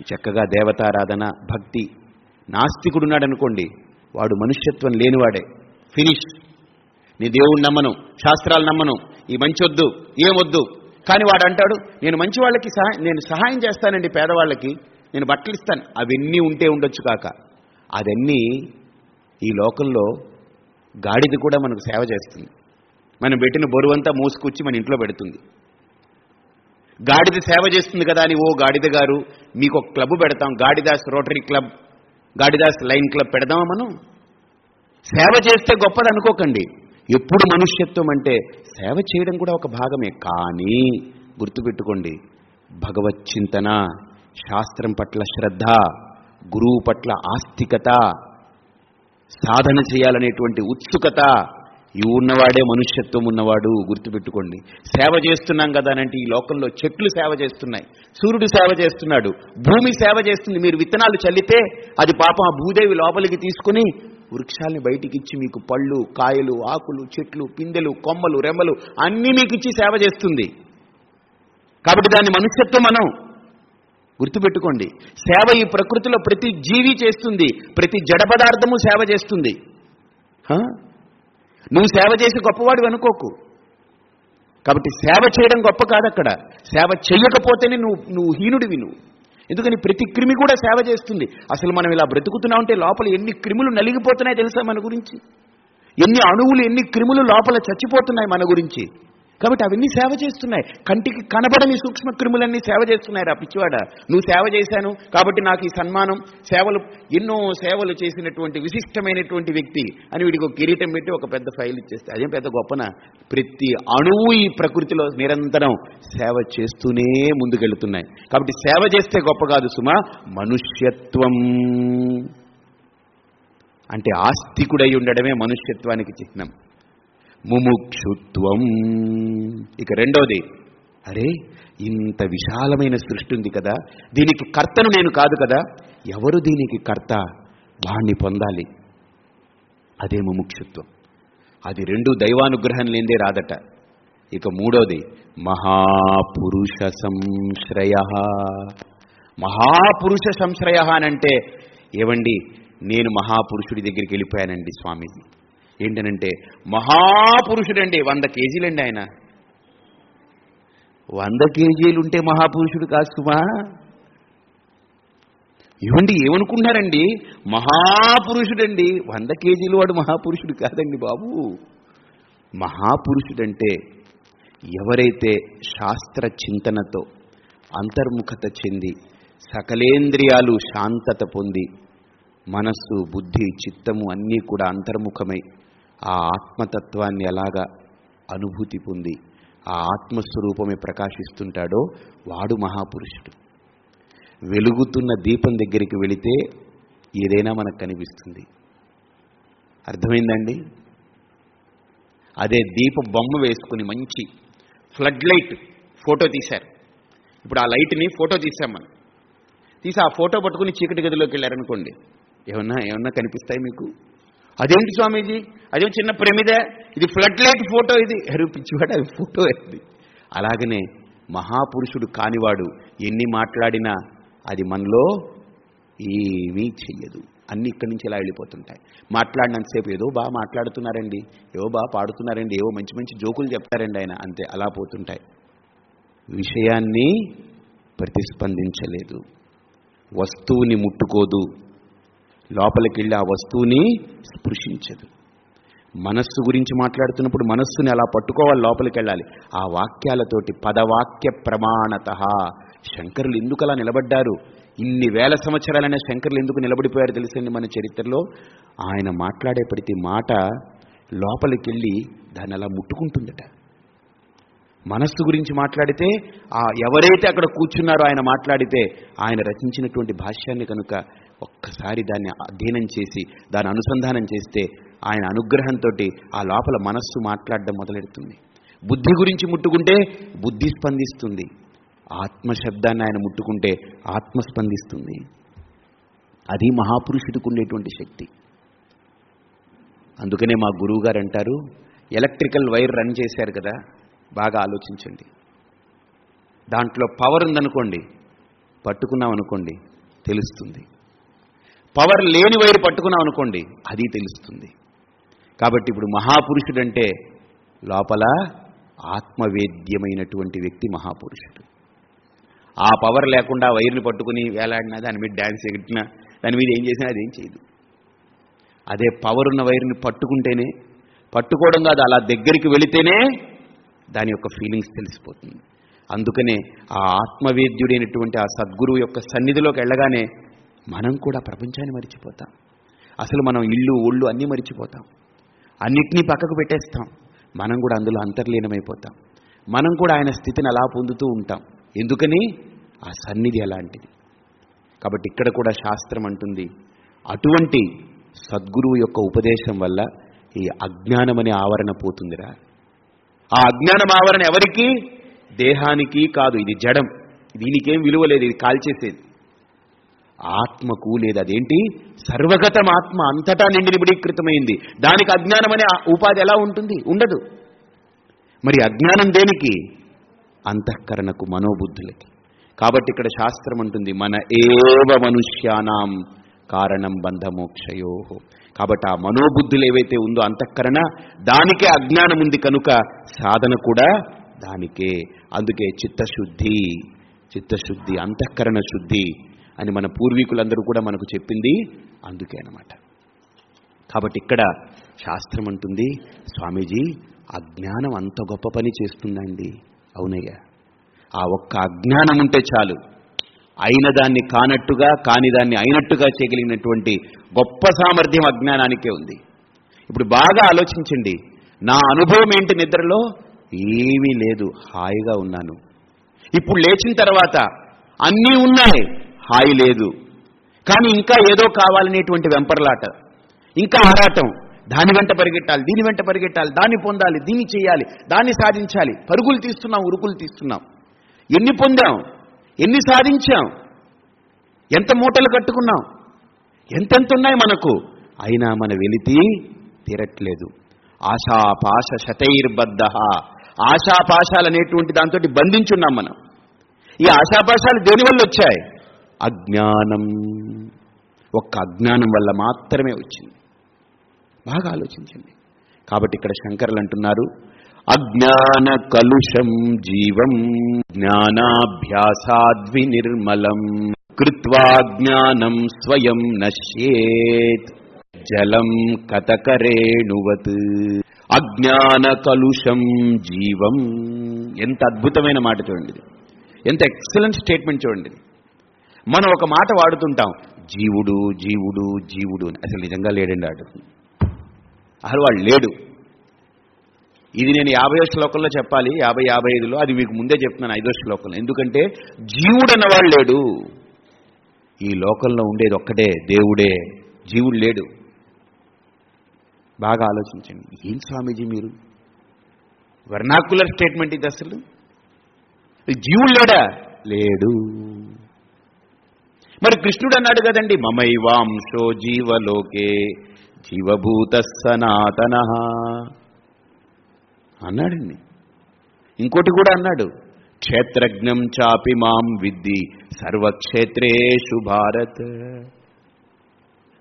చక్కగా దేవతారాధన భక్తి. నాస్తికుడున్నాడనుకోండి. వాడు మనుష్యత్వం లేనివాడే. ఫినిష్. నీ దేవుడు నమ్మను శాస్త్రాలు నమ్మను. ఈ మంచి వద్దు ఏమొద్దు కానీ వాడు అంటాడు నేను మంచి వాళ్ళకి సహాయం నేను సహాయం చేస్తానండి పేదవాళ్ళకి నేను బట్టలు ఇస్తాను. అవన్నీ ఉంటే ఉండొచ్చు కాక. అదన్నీ ఈ లోకంలో గాడిద కూడా మనకు సేవ చేస్తుంది. మనం పెట్టిన బరువంతా మూసుకొచ్చి మన ఇంట్లో పెడుతుంది. గాడిద సేవ చేస్తుంది కదా అని ఓ గాడిద గారు మీకు ఒక క్లబ్ పెడతాం గాడిదాస్ రోటరీ క్లబ్ గాడిదాస్ లైన్ క్లబ్ పెడదామా మనం? సేవ చేస్తే గొప్పది అనుకోకండి. ఎప్పుడు మనుష్యత్వం అంటే సేవ చేయడం కూడా ఒక భాగమే. కానీ గుర్తుపెట్టుకోండి. భగవత్ చింతన శాస్త్రం పట్ల శ్రద్ధ గురువు పట్ల ఆస్తికత సాధన చేయాలనేటువంటి ఉత్సుకత ఇవి ఉన్నవాడే మనుష్యత్వం ఉన్నవాడు గుర్తుపెట్టుకోండి. సేవ చేస్తున్నాం కదా అంటే ఈ లోకంలో చెట్లు సేవ చేస్తున్నాయి. సూర్యుడు సేవ చేస్తున్నాడు. భూమి సేవ చేస్తుంది. మీరు విత్తనాలు చల్లితే అది పాపం ఆ భూదేవి లోపలికి తీసుకుని వృక్షాల్ని బయటికి ఇచ్చి మీకు పళ్ళు కాయలు ఆకులు చెట్లు పిందెలు కొమ్మలు రెమ్మలు అన్నీ మీకు ఇచ్చి సేవ చేస్తుంది. కాబట్టి దాన్ని మనుష్యత్వం మనం గుర్తుపెట్టుకోండి. సేవ ఈ ప్రకృతిలో ప్రతి జీవి చేస్తుంది. ప్రతి జడ పదార్థము సేవ చేస్తుంది. నువ్వు సేవ చేసి గొప్పవాడు అనుకోకు. కాబట్టి సేవ చేయడం గొప్ప కాదు అక్కడ సేవ చేయకపోతేనే నువ్వు నువ్వు హీనుడివి నువ్వు. ఎందుకని ప్రతి క్రిమి కూడా సేవ చేస్తుంది. అసలు మనం ఇలా బ్రతుకుతున్నామంటే లోపల ఎన్ని క్రిములు నలిగిపోతున్నాయి తెలుసా మన గురించి? ఎన్ని అణువులు ఎన్ని క్రిములు లోపల చచ్చిపోతున్నాయి మన గురించి? కాబట్టి అవన్నీ సేవ చేస్తున్నాయి. కంటికి కనబడని సూక్ష్మ క్రిములన్నీ సేవ చేస్తున్నాయి రా పిచ్చివాడ. నువ్వు సేవ చేశాను కాబట్టి నాకు ఈ సన్మానం సేవలు ఎన్నో సేవలు చేసినటువంటి విశిష్టమైనటువంటి వ్యక్తి అని వీడికి ఒక కిరీటం పెట్టి ఒక పెద్ద ఫైల్ ఇచ్చేస్తే. అదేం పెద్ద గొప్పన? ప్రతి అణువు ఈ ప్రకృతిలో నిరంతరం సేవ చేస్తూనే ముందుకెళ్తున్నాయి. కాబట్టి సేవ చేస్తే గొప్ప కాదు సుమా మనుష్యత్వం. అంటే ఆస్తికుడై ఉండడమే మనుష్యత్వానికి చిహ్నం. ముముక్షుత్వం. ఇక రెండోది అరే ఇంత విశాలమైన సృష్టి ఉంది కదా దీనికి కర్తను నేను కాదు కదా ఎవరు దీనికి కర్త? వాణ్ణి పొందాలి. అదే ముముక్షుత్వం. అది రెండు దైవానుగ్రహం లేదే రాదట. ఇక మూడోది మహాపురుష సంశ్రయ. మహాపురుష సంశ్రయ అనంటే ఏవండి నేను మహాపురుషుడి దగ్గరికి వెళ్ళిపోయానండి స్వామీజీ. ఏంటనంటే మహాపురుషుడండి. వంద కేజీలండి ఆయన. వంద కేజీలు ఉంటే మహాపురుషుడు కాదు సుమా. ఇవ్వండి ఏమనుకుంటున్నారండి? మహాపురుషుడండి. వంద కేజీలు వాడు మహాపురుషుడు కాదండి బాబు. మహాపురుషుడంటే ఎవరైతే శాస్త్ర చింతనతో అంతర్ముఖత చెంది సకలేంద్రియాలు శాంతత పొంది మనస్సు బుద్ధి చిత్తము అన్నీ కూడా అంతర్ముఖమై ఆ ఆత్మతత్వాన్ని ఎలాగా అనుభూతి పొంది ఆ ఆత్మస్వరూపమే ప్రకాశిస్తుంటాడో వాడు మహాపురుషుడు. వెలుగుతున్న దీపం దగ్గరికి వెళితే ఏదైనా మనకు కనిపిస్తుంది. అర్థమైందండి? అదే దీప బొమ్మ వేసుకుని మంచి ఫ్లడ్ లైట్ ఫోటో తీశారు. ఇప్పుడు ఆ లైట్ని ఫోటో తీసాం మనం. తీసి ఆ ఫోటో పట్టుకుని చీకటి గదిలోకి వెళ్ళారనుకోండి. ఏమన్నా ఏమన్నా కనిపిస్తాయి మీకు? అదేంటి స్వామీజీ? అదేం చిన్న ప్రమిద? ఇది ఫ్లడ్ లైట్ ఫోటో ఇది. అరే కూడా అది ఫోటో ఇది అలాగనే మహాపురుషుడు కానివాడు ఎన్ని మాట్లాడినా అది మనలో ఏమీ చెయ్యదు. అన్ని ఇక్కడి నుంచి ఇలా వెళ్ళిపోతుంటాయి. మాట్లాడినంతసేపు ఏదో బాగా మాట్లాడుతున్నారండి ఏవో బాగా పాడుతున్నారండి ఏవో మంచి మంచి జోకులు చెప్తారండి ఆయన. అంతే అలా పోతుంటాయి. విషయాన్ని ప్రతిస్పందించలేదు. వస్తువుని ముట్టుకోదు. లోపలికి వెళ్ళి ఆ వస్తువుని స్పృశించదు. మనస్సు గురించి మాట్లాడుతున్నప్పుడు మనస్సుని అలా పట్టుకోవాలి లోపలికి వెళ్ళాలి ఆ వాక్యాలతోటి పదవాక్య ప్రమాణత. శంకరులు ఎందుకు అలా నిలబడ్డారు? ఇన్ని వేల సంవత్సరాలైన శంకరులు ఎందుకు నిలబడిపోయారు తెలిసింది మన చరిత్రలో? ఆయన మాట్లాడే ప్రతి మాట లోపలికి వెళ్ళి దాన్ని అలా ముట్టుకుంటుందట. మనస్సు గురించి మాట్లాడితే ఆ ఎవరైతే అక్కడ కూర్చున్నారో ఆయన మాట్లాడితే ఆయన రచించినటువంటి భాష్యాన్ని కనుక ఒక్కసారి దాన్ని అధ్యయనం చేసి దాన్ని అనుసంధానం చేస్తే ఆయన అనుగ్రహంతో ఆ లోపల మనస్సు మాట్లాడడం మొదలెడుతుంది. బుద్ధి గురించి ముట్టుకుంటే బుద్ధి స్పందిస్తుంది. ఆత్మ శబ్దాన్ని ఆయన ముట్టుకుంటే ఆత్మ స్పందిస్తుంది. అది మహాపురుషుడికి ఉండేటువంటి శక్తి. అందుకనే మా గురువు గారు అంటారు ఎలక్ట్రికల్ వైర్ రన్ చేశారు కదా బాగా ఆలోచించండి. దాంట్లో పవర్ ఉందనుకోండి పట్టుకున్నాం అనుకోండి తెలుస్తుంది. పవర్ లేని వైరు పట్టుకున్నాం అనుకోండి అది తెలుస్తుంది. కాబట్టి ఇప్పుడు మహాపురుషుడంటే లోపల ఆత్మవేద్యమైనటువంటి వ్యక్తి మహాపురుషుడు. ఆ పవర్ లేకుండా వైర్ని పట్టుకుని వేలాడినా దాని మీద డ్యాన్స్ ఎగిటినా దాని మీద ఏం చేసినా అదేం చేయదు. అదే పవర్ ఉన్న వైర్ని పట్టుకుంటేనే పట్టుకోవడం కాదు అలా దగ్గరికి వెళితేనే దాని యొక్క ఫీలింగ్స్ తెలిసిపోతుంది. అందుకనే ఆ ఆత్మవేద్యుడైనటువంటి ఆ సద్గురువు యొక్క సన్నిధిలోకి వెళ్ళగానే మనం కూడా ప్రపంచాన్ని మర్చిపోతాం. అసలు మనం ఇల్లు ఒళ్ళు అన్నీ మర్చిపోతాం. అన్నిటినీ పక్కకు పెట్టేస్తాం. మనం కూడా అందులో అంతర్లీనమైపోతాం. మనం కూడా ఆయన స్థితిని అలా పొందుతూ ఉంటాం. ఎందుకని? ఆ సన్నిధి అలాంటిది. కాబట్టి ఇక్కడ కూడా శాస్త్రం అంటుంది అటువంటి సద్గురువు యొక్క ఉపదేశం వల్ల ఈ అజ్ఞానం అనే ఆవరణ పోతుందిరా. ఆ అజ్ఞానం ఆవరణ ఎవరికి? దేహానికి కాదు ఇది జడం. దీనికేం విలువ లేదు ఇది కాల్చేసేది. ఆత్మకు లేదు అదేంటి? సర్వగతం ఆత్మ అంతటా నిండి నిబిడీకృతమైంది దానికి అజ్ఞానం అనే ఉపాధి ఎలా ఉంటుంది? ఉండదు. మరి అజ్ఞానం దేనికి? అంతఃకరణకు మనోబుద్ధులకి. కాబట్టి ఇక్కడ శాస్త్రం అంటుంది మన ఏవ మనుష్యానాం కారణం బంధమోక్షయో. కాబట్టి ఆ మనోబుద్ధులు ఏవైతే ఉందో అంతఃకరణ దానికే అజ్ఞానం ఉంది కనుక సాధన కూడా దానికే. అందుకే చిత్తశుద్ధి చిత్తశుద్ధి అంతఃకరణ శుద్ధి అని మన పూర్వీకులందరూ కూడా మనకు చెప్పింది అందుకే అనమాట కాబట్టి ఇక్కడ శాస్త్రం అంటుంది స్వామీజీ అజ్ఞానం అంత గొప్ప పని చేస్తుందండి. అవునయ్యా. ఆ ఒక్క అజ్ఞానం ఉంటే చాలు. అయిన దాన్ని కానట్టుగా కాని దాన్ని అయినట్టుగా చేయగలిగినటువంటి గొప్ప సామర్థ్యం అజ్ఞానానికే ఉంది. ఇప్పుడు బాగా ఆలోచించండి. నా అనుభవం ఏంటి నిద్రలో? ఏమీ లేదు. హాయిగా ఉన్నాను. ఇప్పుడు లేచిన తర్వాత అన్నీ ఉన్నాయి. హాయి లేదు. కానీ ఇంకా ఏదో కావాలనేటువంటి వెంపర్లాట ఇంకా ఆరాటం. దాని వెంట పరిగెట్టాలి దీని వెంట పరిగెట్టాలి దాన్ని పొందాలి దీన్ని చేయాలి దాన్ని సాధించాలి. పరుగులు తీస్తున్నాం ఉరుకులు తీస్తున్నాం. ఎన్ని పొందాం? ఎన్ని సాధించాం? ఎంత మూటలు కట్టుకున్నాం? ఎంతెంత ఉన్నాయి మనకు? అయినా మన వెలితి తీరట్లేదు. ఆశాపాశ శతైర్బద్ధ ఆశాపాశాలు అనేటువంటి దాంతో బంధించున్నాం మనం. ఈ ఆశాపాశాలు దేనివల్ల వచ్చాయి? అజ్ఞానం. ఒక్క అజ్ఞానం వల్ల మాత్రమే వచ్చింది. బాగా ఆలోచించండి. కాబట్టి ఇక్కడ శంకరులు అంటున్నారు అజ్ఞాన కలుషం జీవం జ్ఞానాభ్యాసాద్వి నిర్మలం కృత్వాజ్ఞానం స్వయం నశ్యేత్ జలం కథకరేణువత్. అజ్ఞాన కలుషం జీవం. ఎంత అద్భుతమైన మాట చూడండి ఎంత ఎక్సలెంట్ స్టేట్మెంట్ చూడండి మనం ఒక మాట వాడుతుంటాం. జీవుడు జీవుడు జీవుడు అని. అసలు నిజంగా లేడండి ఆడు. అసలు వాడు లేడు. ఇది నేను యాభై శ్లోకంలో చెప్పాలి. యాభై యాభై ఐదులో అది మీకు ముందే చెప్తున్నాను ఐదో శ్లోకంలో. ఎందుకంటే జీవుడు అన్నవాడు లేడు. ఈ లోకంలో ఉండేది ఒక్కటే దేవుడే. జీవుడు లేడు. బాగా ఆలోచించండి. ఏం స్వామీజీ మీరు? వర్నాకులర్ స్టేట్మెంట్ ఇది అసలు. జీవుడు లేడా? లేడు. మరి కృష్ణుడు అన్నాడు కదండి మమైవాంశో జీవలోకే జీవభూత సనాతన అన్నాడండి. ఇంకోటి కూడా అన్నాడు క్షేత్రజ్ఞం చాపి మాం విద్ది సర్వక్షేత్రేషు భారత్.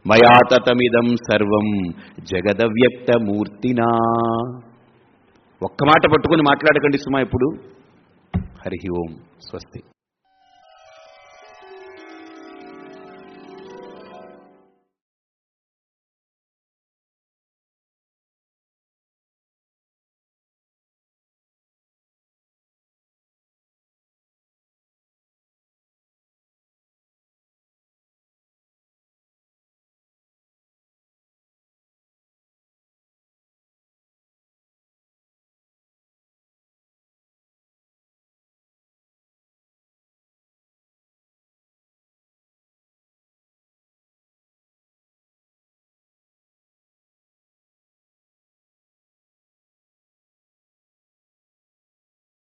మయా తతమిదం సర్వం జగదవ్యక్తమూర్తినా. ఒక్క మాట పట్టుకుని మాట్లాడకండి సుమా ఇప్పుడు హరి ఓం స్వస్తి.